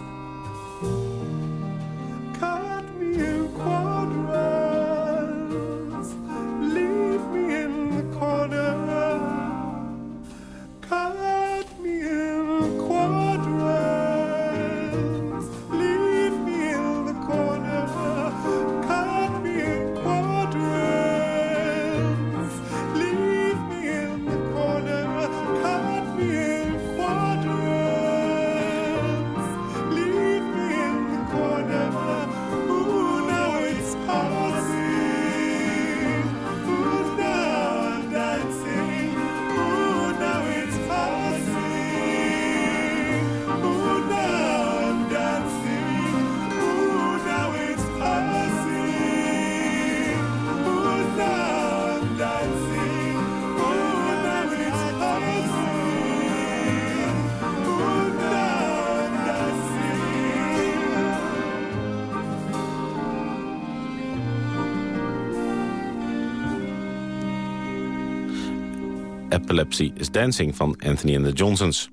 Epilepsy is Dancing van Anthony and the Johnsons.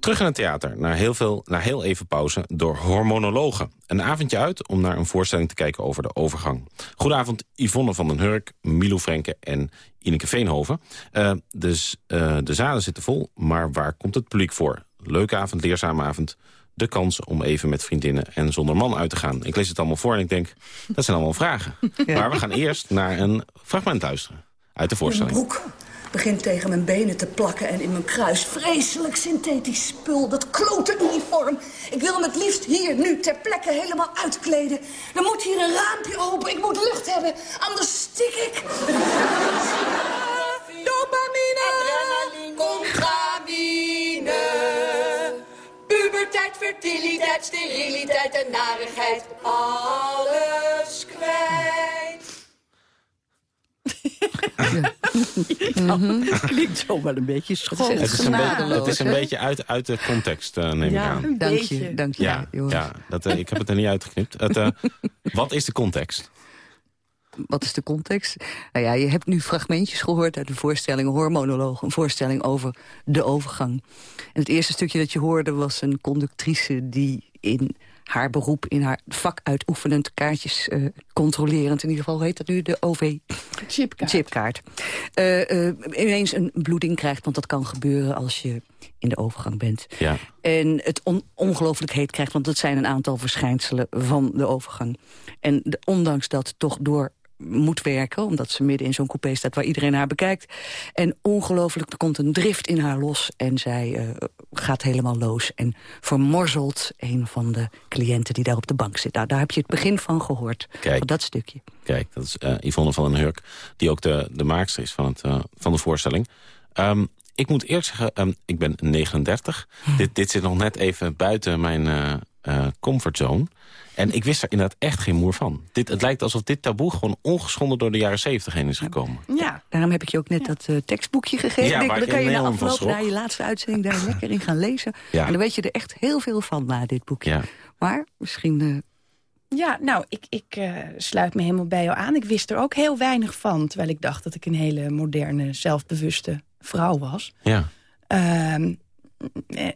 Terug in het theater, na heel, veel, na heel even pauze, door hormonologen. Een avondje uit om naar een voorstelling te kijken over de overgang. Goedenavond Yvonne van den Hurk, Milo Frenke en Ineke Veenhoven. Uh, dus, uh, de zalen zitten vol, maar waar komt het publiek voor? Leuke avond, leerzame avond. De kans om even met vriendinnen en zonder man uit te gaan. Ik lees het allemaal voor en ik denk, dat zijn allemaal vragen. Maar we gaan eerst naar een fragment luisteren uit de voorstelling. Broek begint tegen mijn benen te plakken en in mijn kruis. Vreselijk synthetisch spul, dat klote uniform. Ik wil hem het liefst hier, nu, ter plekke helemaal uitkleden. Er moet hier een raampje open, ik moet lucht hebben, anders stik ik. Dopamine, contramine. Puberteit, fertiliteit, steriliteit en narigheid. Alles kwijt. Klinkt zo wel een beetje schoon. Het is een, beetje, het is een beetje uit, uit de context, uh, neem ja, ik aan. Dank je, dank je. Ja, ja dat, uh, ik heb het er niet uitgeknipt. Het, uh, wat is de context? Wat is de context? Nou ja, je hebt nu fragmentjes gehoord uit de voorstelling Hormonoloog. Een voorstelling over de overgang. En het eerste stukje dat je hoorde was een conductrice die in haar beroep, in haar vak uitoefenend, kaartjes uh, controlerend. In ieder geval heet dat nu de OV... Chipkaart. Chipkaart. Uh, uh, ineens een bloeding krijgt, want dat kan gebeuren als je in de overgang bent. Ja. En het on ongelooflijk heet krijgt, want dat zijn een aantal verschijnselen van de overgang. En de, ondanks dat toch door moet werken... omdat ze midden in zo'n coupé staat waar iedereen haar bekijkt. En ongelooflijk, er komt een drift in haar los... en zij uh, gaat helemaal los en vermorzelt een van de cliënten... die daar op de bank zit. Nou, daar heb je het begin van gehoord, Kijk. dat stukje. Kijk, dat is uh, Yvonne van den Hurk... die ook de, de maakster is van, het, uh, van de voorstelling. Um, ik moet eerlijk zeggen, um, ik ben 39. Hm. Dit, dit zit nog net even buiten mijn comfortzone. En ik wist er inderdaad echt geen moer van. Dit, het lijkt alsof dit taboe gewoon ongeschonden door de jaren 70 heen is gekomen. Ja, daarom heb ik je ook net dat uh, tekstboekje gegeven. Ja, dan kan je na afloop naar je laatste uitzending daar lekker in gaan lezen. Ja. En dan weet je er echt heel veel van na dit boekje. Ja. Maar misschien... Uh... Ja, nou, ik, ik uh, sluit me helemaal bij jou aan. Ik wist er ook heel weinig van. Terwijl ik dacht dat ik een hele moderne, zelfbewuste vrouw was. Ja. Uh,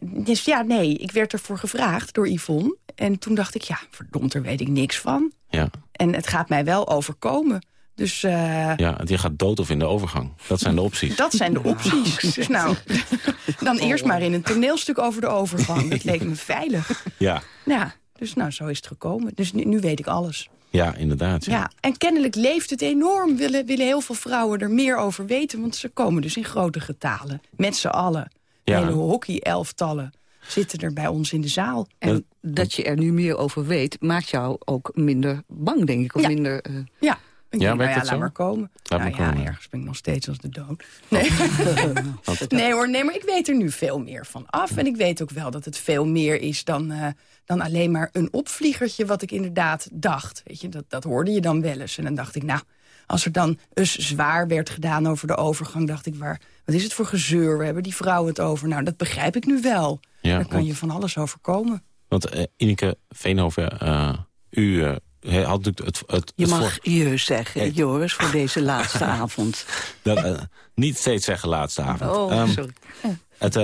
dus ja, nee, ik werd ervoor gevraagd door Yvonne. En toen dacht ik, ja, verdomd, daar weet ik niks van. Ja. En het gaat mij wel overkomen. Dus, uh... Ja, je gaat dood of in de overgang. Dat zijn de opties. Dat zijn de opties. dus nou, dan eerst maar in een toneelstuk over de overgang. Dat leek me veilig. Ja. Ja, dus nou, zo is het gekomen. Dus nu, nu weet ik alles. Ja, inderdaad. Ja. ja. en kennelijk leeft het enorm. Willen, willen heel veel vrouwen er meer over weten. Want ze komen dus in grote getalen. Met z'n allen. Ja. Hele hockey-elftallen zitten er bij ons in de zaal. En dat je er nu meer over weet, maakt jou ook minder bang, denk ik. Of ja. minder, uh... Ja, ik ja, denk, nou ja, laat maar komen. Laat nou, maar komen. Ja, ergens ben ik nog steeds als de dood. Nee. nee hoor, nee, maar ik weet er nu veel meer van af. En ik weet ook wel dat het veel meer is dan, uh, dan alleen maar een opvliegertje... wat ik inderdaad dacht. Weet je, dat, dat hoorde je dan wel eens. En dan dacht ik, nou, als er dan eens zwaar werd gedaan over de overgang... dacht ik, waar, wat is het voor gezeur? We hebben die vrouwen het over. Nou, dat begrijp ik nu wel. Ja, Daar kan want, je van alles overkomen. Want uh, Ineke Veenhoven, uh, u uh, had natuurlijk het... het je het mag voor... je zeggen, hey. Joris, voor deze laatste avond. Dat, niet steeds zeggen laatste avond. Oh, um, sorry. Het,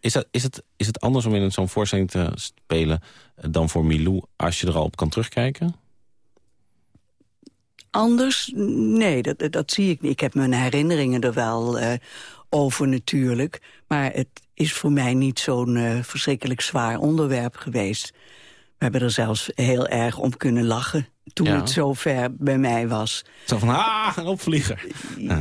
is, dat, is, het, is het anders om in zo'n voorstelling te spelen... dan voor Milou als je er al op kan terugkijken? Anders? Nee, dat, dat zie ik niet. Ik heb mijn herinneringen er wel uh, over natuurlijk. Maar het is voor mij niet zo'n uh, verschrikkelijk zwaar onderwerp geweest. We hebben er zelfs heel erg om kunnen lachen toen ja. het zover bij mij was. Zo van, ah, een opvlieger.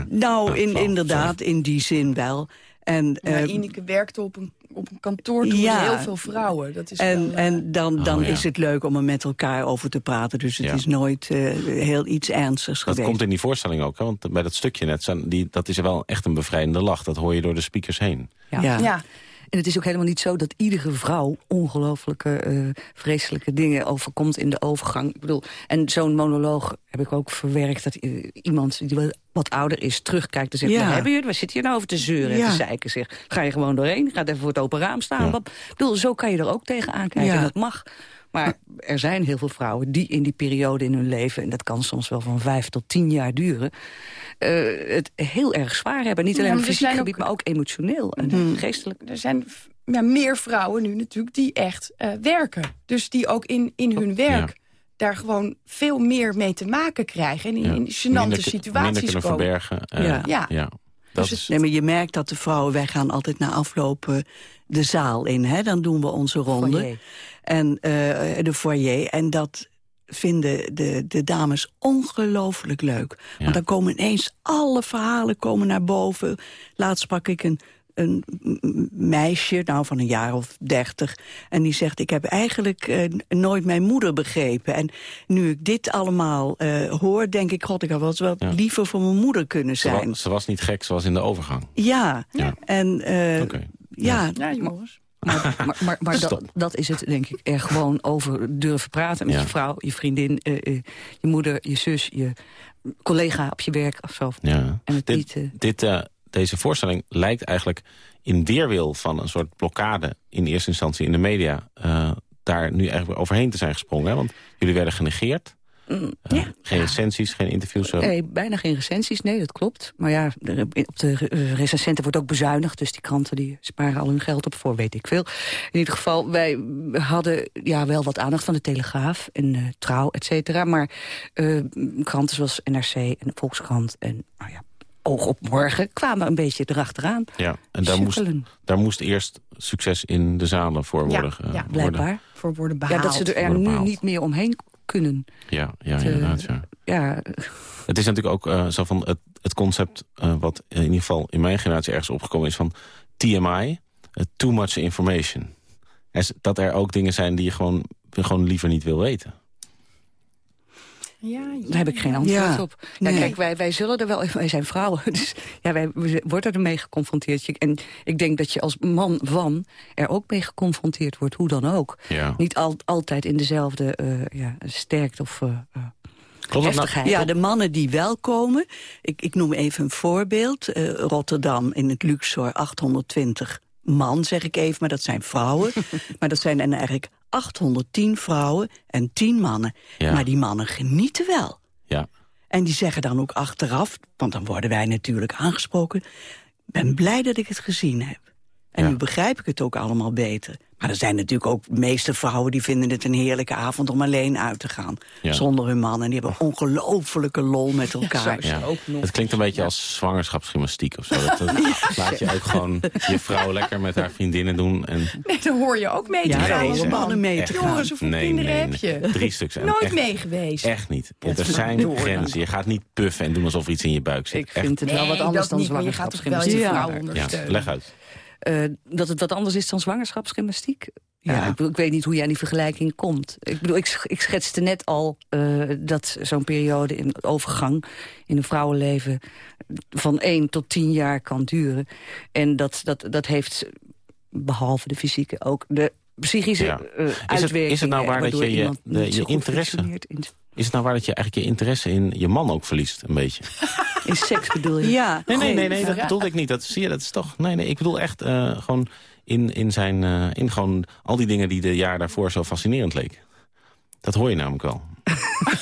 Nou, in, inderdaad, in die zin wel. En, maar uh, Ineke werkte op een, op een kantoor toen ja, heel veel vrouwen. Dat is en, wel, uh... en dan, dan oh, ja. is het leuk om er met elkaar over te praten. Dus het ja. is nooit uh, heel iets ernstigs dat geweest. komt in die voorstelling ook. Hè? Want bij dat stukje net, zijn die, dat is wel echt een bevrijdende lach. Dat hoor je door de speakers heen. ja. En het is ook helemaal niet zo dat iedere vrouw ongelooflijke, uh, vreselijke dingen overkomt in de overgang. Ik bedoel, en zo'n monoloog heb ik ook verwerkt dat uh, iemand die wat ouder is terugkijkt en zegt, ja. waar hebben jullie, waar zit je nou over te zeuren ja. en te zeiken? Zeg, ga je gewoon doorheen, ga even voor het open raam staan. Ja. Ik bedoel, zo kan je er ook tegenaan kijken ja. en dat mag. Maar er zijn heel veel vrouwen die in die periode in hun leven... en dat kan soms wel van vijf tot tien jaar duren... Uh, het heel erg zwaar hebben. Niet alleen ja, op fysiek gebied, ook... maar ook emotioneel en hmm. geestelijk. Er zijn ja, meer vrouwen nu natuurlijk die echt uh, werken. Dus die ook in, in hun werk... Ja. daar gewoon veel meer mee te maken krijgen. En in, in gênante minder, situaties minder kunnen komen. verbergen. Uh, ja. ja. ja. Dus het, nee, maar je merkt dat de vrouwen, wij gaan altijd na afloop de zaal in. Hè? Dan doen we onze ronde. Foyer. En uh, de foyer. En dat vinden de, de dames ongelooflijk leuk. Ja. Want dan komen ineens alle verhalen komen naar boven. Laatst sprak ik een, een meisje, nou van een jaar of dertig... en die zegt, ik heb eigenlijk uh, nooit mijn moeder begrepen. En nu ik dit allemaal uh, hoor, denk ik... god, ik had wel eens wat ja. liever voor mijn moeder kunnen zijn. Ze was, ze was niet gek, ze was in de overgang. Ja, ja. en... Uh, okay. Ja, ja jongens. Maar, maar, maar, maar dat, dat, is het, denk ik. Er gewoon over durven praten met ja. je vrouw, je vriendin, uh, uh, je moeder, je zus, je collega op je werk of zo. Ja. En het dit, niet, uh... dit, deze voorstelling lijkt eigenlijk in weerwil van een soort blokkade... in eerste instantie in de media... Daar nu eigenlijk overheen te zijn gesprongen. Hè? Want jullie werden genegeerd. Mm, ja. Geen recensies, geen interviews? Zo. Nee, bijna geen recensies, nee, dat klopt. Maar ja, op de recensenten wordt ook bezuinigd... dus die kranten die sparen al hun geld op voor, weet ik veel. In ieder geval, wij hadden ja, wel wat aandacht van de Telegraaf... en uh, Trouw, et cetera, maar uh, kranten zoals NRC en de Volkskrant... en nou ja, Oog op Morgen kwamen een beetje erachteraan. Ja, en daar moest, daar moest eerst succes in de zalen voor worden... Ja, ja blijkbaar. Worden, voor worden behaald. Ja, dat ze er, er nu niet meer omheen kunnen. Ja, ja inderdaad, ja. ja, Het is natuurlijk ook uh, zo van het, het concept... Uh, wat in ieder geval in mijn generatie ergens opgekomen is van TMI. Uh, too much information. Dat er ook dingen zijn die je gewoon, gewoon liever niet wil weten. Ja, ja, Daar heb ik geen antwoord ja. op. Ja, nee. Kijk, wij, wij zullen er wel... Wij zijn vrouwen, dus ja, wij, worden ermee geconfronteerd. En ik denk dat je als man van er ook mee geconfronteerd wordt, hoe dan ook. Ja. Niet al, altijd in dezelfde uh, ja, sterkte of... Uh, Nou? Ja, de mannen die wel komen. Ik, ik noem even een voorbeeld. Uh, Rotterdam in het Luxor 820 man, zeg ik even, maar dat zijn vrouwen. maar dat zijn dan eigenlijk 810 vrouwen en 10 mannen. Ja. Maar die mannen genieten wel. Ja. En die zeggen dan ook achteraf, want dan worden wij natuurlijk aangesproken... ben blij dat ik het gezien heb. En Ja. nu begrijp ik het ook allemaal beter. Maar er zijn natuurlijk ook de meeste vrouwen... die vinden het een heerlijke avond om alleen uit te gaan. Ja. Zonder hun man. En die hebben ongelofelijke lol met elkaar. Ja. Het klinkt een beetje als zwangerschapsgymnastiek of zo. Dat, dat laat je ook gewoon je vrouw lekker met haar vriendinnen doen. En... Nee, dan hoor je ook mee te gaan. als man. mannen mee te gaan. Jongens, hoeveel Nee, kinderen nee, heb nee. je? Drie stuks. En Nooit echt- mee geweest. Echt niet. Er zijn Door grenzen. Je gaat niet puffen en doen alsof er iets in je buik zit. Ik vind het wel wat anders dat dan niet, maar je gaat toch wel je zwangerschapsgymnastiek. vrouw Ja, ondersteunen. leg uit. Eh, dat het wat anders is dan zwangerschapsgymnastiek? Ja, Ja. Ik, weet niet hoe je aan die vergelijking komt. Ik bedoel, ik, ik schetste net al eh, dat zo'n periode in overgang in een vrouwenleven van 1 tot 10 jaar kan duren. En dat, dat, dat heeft, behalve de fysieke, ook de psychische Ja. eh, Is het, uitwerkingen. is het nou waar dat je je, je interesse... In, Is het nou waar dat je eigenlijk je interesse in je man ook verliest, een beetje? in seks bedoel je? Ja, Nee, nee, nee, nee dat bedoelde ik niet. Dat zie je, dat is toch... Nee, nee, ik bedoel echt eh, gewoon in, in zijn... eh, in gewoon al die dingen die de jaar daarvoor zo fascinerend leken. Dat hoor je namelijk wel.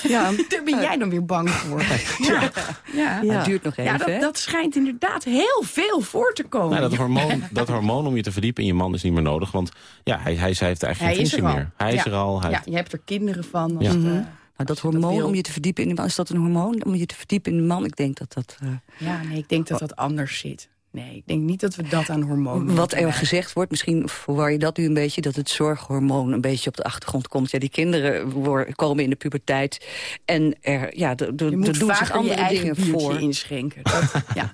Ja, Daar ben jij dan weer bang voor. Ja, ja. Ja. Het duurt nog even, Ja, dat, dat schijnt inderdaad heel veel voor te komen. Nou, dat, hormoon, dat hormoon om je te verdiepen in je man is niet meer nodig. Want ja, hij, hij, hij heeft eigenlijk Hij geen functie meer. Hij is er al. Hij Ja, heeft- je hebt er kinderen van. Als Ja. het, eh, Nou, dat hormoon om je te verdiepen in de man, is dat een hormoon om je te verdiepen in de man? Ik denk dat dat... eh, Ja, nee, ik denk dat dat anders zit. Nee, ik denk niet dat we dat aan hormonen Wat er gezegd wordt, misschien verwar je dat nu een beetje... dat het zorghormoon een beetje op de achtergrond komt. Ja, die kinderen komen in de puberteit en er, ja, er, doen zich andere dingen voor. inschenken. Dat, ja.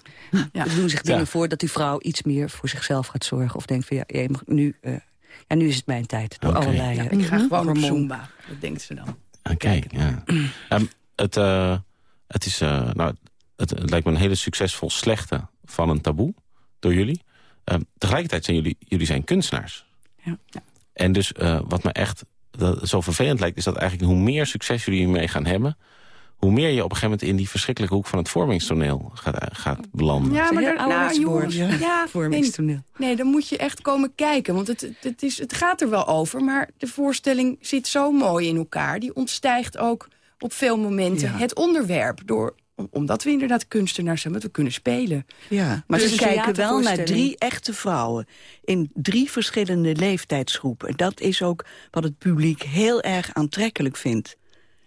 Ja. Er doen zich Ja. dingen voor dat die vrouw iets meer voor zichzelf gaat zorgen. Of denkt van, ja, jij mag nu, eh, ja, nu is het mijn tijd. Door allerlei Ja, eh, ik ga gewoon op hormoon- Zumba. Dat denkt ze dan. Oké, ja. Ehm, het, eh, het, is, eh, nou, het, het lijkt me een hele succesvol slechte van een taboe door jullie. Ehm, tegelijkertijd zijn jullie, jullie zijn kunstenaars. Ja. En dus eh, wat me echt dat zo vervelend lijkt... is dat eigenlijk hoe meer succes jullie hiermee gaan hebben... hoe meer je op een gegeven moment in die verschrikkelijke hoek van het vormingstoneel gaat, gaat belanden. Ja, maar daar- nou, jongens, ja. ja, Vormingstoneel. Nee, nee, dan moet je echt komen kijken. Want het, het, is, het gaat er wel over, maar de voorstelling zit zo mooi in elkaar. Die ontstijgt ook op veel momenten Ja. het onderwerp. Door, om- omdat we inderdaad kunstenaars zijn, dat we kunnen spelen. Ja, maar Dus ze kijken wel naar drie echte vrouwen in drie verschillende leeftijdsgroepen. Dat is ook wat het publiek heel erg aantrekkelijk vindt.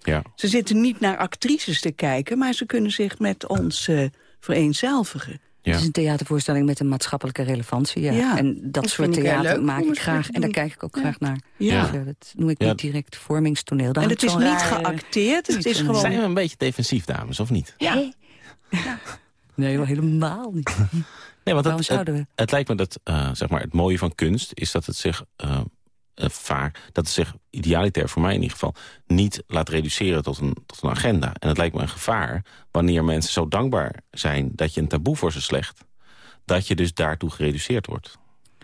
Ja. Ze zitten niet naar actrices te kijken, maar ze kunnen zich met ons eh, vereenzelvigen. Ja. Het is een theatervoorstelling met een maatschappelijke relevantie. Ja. Ja. En dat, Dat soort ik theater maak ik graag. En daar kijk ik ook Ja. graag naar. Ja. Dus, eh, dat noem ik Ja. niet direct vormingstoneel. Daar En het is niet rare- geacteerd, het is gewoon... Zijn we een beetje defensief, dames, of niet? Ja. Nee, helemaal niet. Nee, want Waarom het, zouden we? het, het lijkt me dat eh, zeg maar het mooie van kunst is dat het zich eh, eh, vaak, dat het zich idealitair voor mij in ieder geval niet laat reduceren tot een, tot een agenda. En het lijkt me een gevaar wanneer mensen zo dankbaar zijn dat je een taboe voor ze slecht, dat je dus daartoe gereduceerd wordt.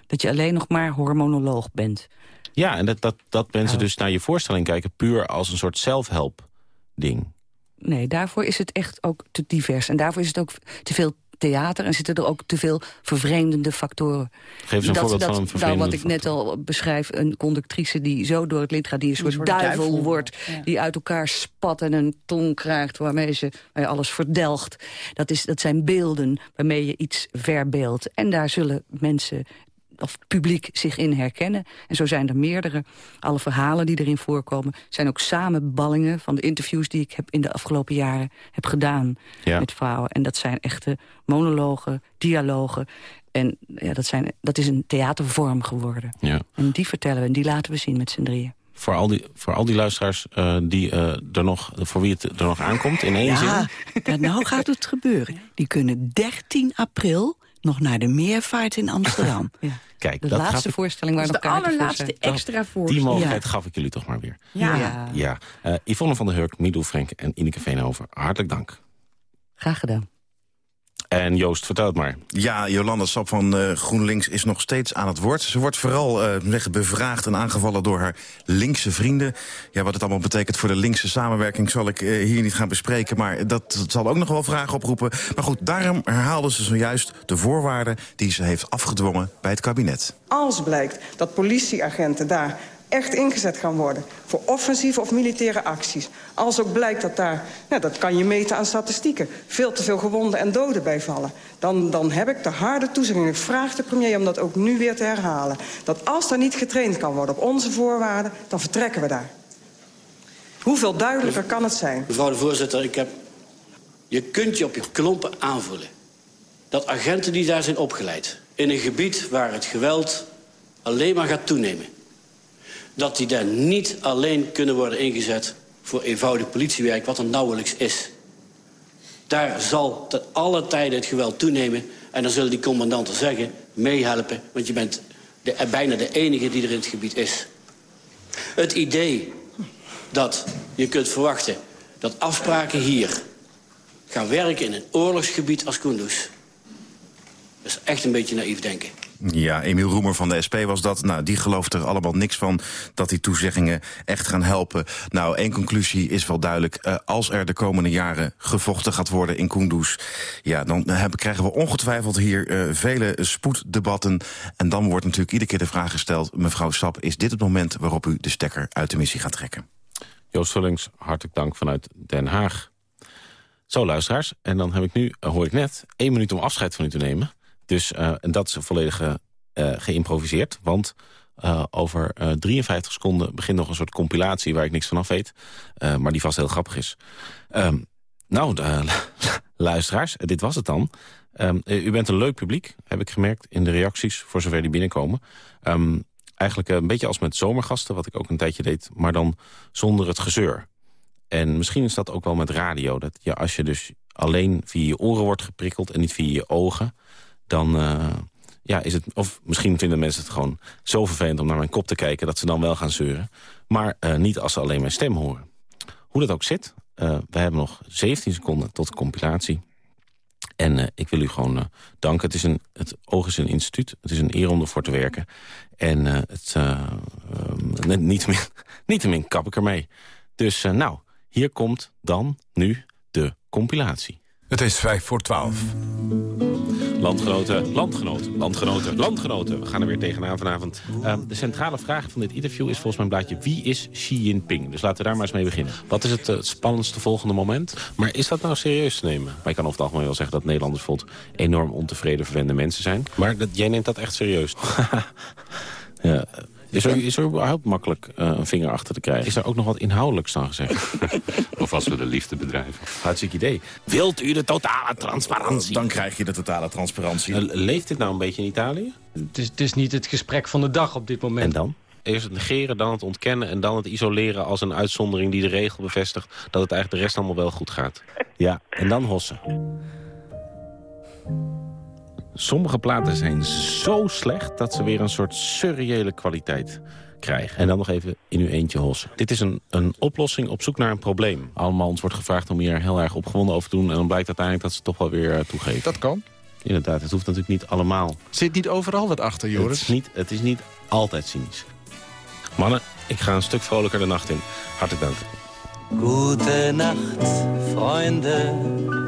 Dat je alleen nog maar hormonoloog bent. Ja, en dat, dat, dat mensen Oh. dus naar je voorstelling kijken puur als een soort zelfhelp ding. Nee, daarvoor is het echt ook te divers. En daarvoor is het ook te veel theater en zitten er ook te veel vervreemdende factoren. Geef eens een dat, voorbeeld dat, van een nou, vervelende wat ik net al beschrijf, een conductrice die zo door het lint gaat... die een soort, soort duivel, duivel wordt, ja. die uit elkaar spat en een tong krijgt... waarmee ze alles verdelgt. Dat, is, dat zijn beelden waarmee je iets verbeeldt. En daar zullen mensen of publiek zich in herkennen. En zo zijn er meerdere. Alle verhalen die erin voorkomen zijn ook samenballingen... van de interviews die ik heb in de afgelopen jaren heb gedaan Ja. met vrouwen. En dat zijn echte monologen, dialogen. En ja, dat, zijn, dat is een theatervorm geworden. Ja. En die vertellen we en die laten we zien met z'n drieën. voor al die, voor al die luisteraars uh, die, uh, er nog, voor wie het er nog aankomt in één ja, zin? nou gaat het gebeuren. Die kunnen 13 april nog naar de meervaart in Amsterdam. ja. Kijk, de dat laatste ik, voorstelling waar nog de kaarten voor zijn. allerlaatste extra voorstelling. die mogelijkheid gaf ik jullie toch maar weer. Ja. Ja. Ja. Uh, Yvonne van der Hurk, Mido Frenk en Ineke Veenhoven, hartelijk dank. Graag gedaan. En Joost, vertel het maar. Ja, Jolanda Sap van uh, GroenLinks is nog steeds aan het woord. Ze wordt vooral uh, zeggen, bevraagd en aangevallen door haar linkse vrienden. Ja, wat het allemaal betekent voor de linkse samenwerking... zal ik uh, hier niet gaan bespreken, maar dat, dat, zal ook nog wel vragen oproepen. Maar goed, daarom herhaalde ze zojuist de voorwaarden... die ze heeft afgedwongen bij het kabinet. Als blijkt dat politieagenten daar echt ingezet gaan worden voor offensieve of militaire acties. Als ook blijkt dat daar, nou, dat kan je meten aan statistieken... veel te veel gewonden en doden bijvallen. Dan, dan heb ik de harde toezegging. Ik vraag de premier om dat ook nu weer te herhalen. Dat als daar niet getraind kan worden op onze voorwaarden... dan vertrekken we daar. Hoeveel duidelijker kan het zijn? Mevrouw de voorzitter, ik heb... je kunt je op je klompen aanvoelen. Dat agenten die daar zijn opgeleid... in een gebied waar het geweld alleen maar gaat toenemen dat die daar niet alleen kunnen worden ingezet voor eenvoudig politiewerk, wat er nauwelijks is. Daar zal te alle tijden het geweld toenemen en dan zullen die commandanten zeggen, meehelpen, want je bent de, bijna de enige die er in het gebied is. Het idee dat je kunt verwachten dat afspraken hier gaan werken in een oorlogsgebied als Kunduz, is echt een beetje naïef denken. Ja, Emiel Roemer van de SP was dat. Nou, die gelooft er allemaal niks van dat die toezeggingen echt gaan helpen. Nou, één conclusie is wel duidelijk. Uh, als er de komende jaren gevochten gaat worden in Kunduz... ja, dan hebben, krijgen we ongetwijfeld hier uh, vele spoeddebatten. En dan wordt natuurlijk iedere keer de vraag gesteld... mevrouw Sap, is dit het moment waarop u de stekker uit de missie gaat trekken? Joost Vullings, hartelijk dank vanuit Den Haag. Zo, luisteraars. En dan heb ik nu, uh, hoor ik net, één minuut om afscheid van u te nemen... Dus uh, en dat is volledig uh, geïmproviseerd. Want uh, over 53 seconden begint nog een soort compilatie... waar ik niks vanaf weet, maar die vast heel grappig is. Um, nou, luisteraars, dit was het dan. Um, u bent een leuk publiek, heb ik gemerkt in de reacties... voor zover die binnenkomen. Um, eigenlijk een beetje als met zomergasten, wat ik ook een tijdje deed... maar dan zonder het gezeur. En misschien is dat ook wel met radio. Dat je, als je dus alleen via je oren wordt geprikkeld en niet via je ogen dan uh, ja, is het... Of misschien vinden mensen het gewoon zo vervelend om naar mijn kop te kijken... dat ze dan wel gaan zeuren. Maar uh, niet als ze alleen mijn stem horen. Hoe dat ook zit, uh, we hebben nog 17 seconden tot de compilatie. En ik wil u gewoon danken. Het, is een, het Oog is een instituut. Het is een eer om ervoor te werken. En het, niet, min, niet te min kap ik ermee. Dus nou, hier komt dan nu de compilatie. Het is vijf voor twaalf. Landgenoten, landgenoten, landgenoten, landgenoten. We gaan er weer tegenaan vanavond. Uh, de centrale vraag van dit interview is volgens mijn blaadje... wie is Xi Jinping? Dus laten we daar maar eens mee beginnen. Wat is het, uh, spannendste volgende moment? Maar is dat nou serieus te nemen? Maar ik kan over het algemeen wel zeggen dat Nederlanders bijvoorbeeld... enorm ontevreden, verwende mensen zijn. Maar dat, jij neemt dat echt serieus. ja... Is er, is er überhaupt makkelijk uh, een vinger achter te krijgen? Is er ook nog wat inhoudelijks dan gezegd? of als we de liefde bedrijven. Hartstikke idee. Wilt u de totale transparantie? Dan krijg je de totale transparantie. Uh, leeft dit nou een beetje in Italië? Het is, het is niet het gesprek van de dag op dit moment. En dan? Eerst het negeren, dan het ontkennen en dan het isoleren als een uitzondering die de regel bevestigt dat het eigenlijk de rest allemaal wel goed gaat. Ja, en dan hossen. Sommige platen zijn zo slecht dat ze weer een soort surreële kwaliteit krijgen. En dan nog even in uw eentje hossen. Dit is een, een oplossing op zoek naar een probleem. Allemaal ons wordt gevraagd om hier heel erg opgewonden over te doen... en dan blijkt uiteindelijk dat ze toch wel weer uh, toegeven. Dat kan. Inderdaad, het hoeft natuurlijk niet allemaal. Zit niet overal wat achter, Joris? Het is niet, het is niet altijd cynisch. Mannen, ik ga een stuk vrolijker de nacht in. Hartelijk dank. Gute Nacht, Freunde.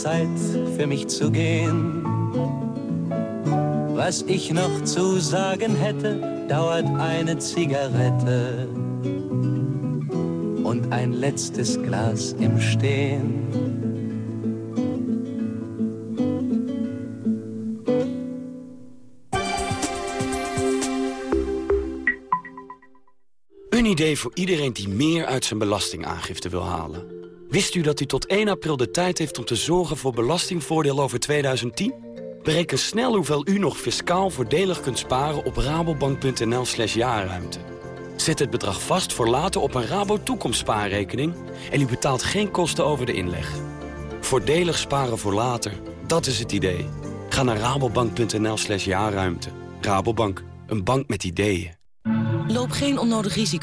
Zeit für mich zu gehen. Was ich noch zu sagen hätte, dauert eine Zigarette und ein letztes Glas im Stehen. Een idee voor iedereen die meer uit zijn belastingaangifte wil halen. Wist u dat u tot 1 april de tijd heeft om te zorgen voor belastingvoordeel over 2010? Bereken snel hoeveel u nog fiscaal voordelig kunt sparen op rabobank.nl slash jaarruimte. Zet het bedrag vast voor later op een Rabo toekomstspaarrekening en u betaalt geen kosten over de inleg. Voordelig sparen voor later, dat is het idee. Ga naar rabobank.nl slash jaarruimte. Rabobank, een bank met ideeën. Loop geen onnodig risico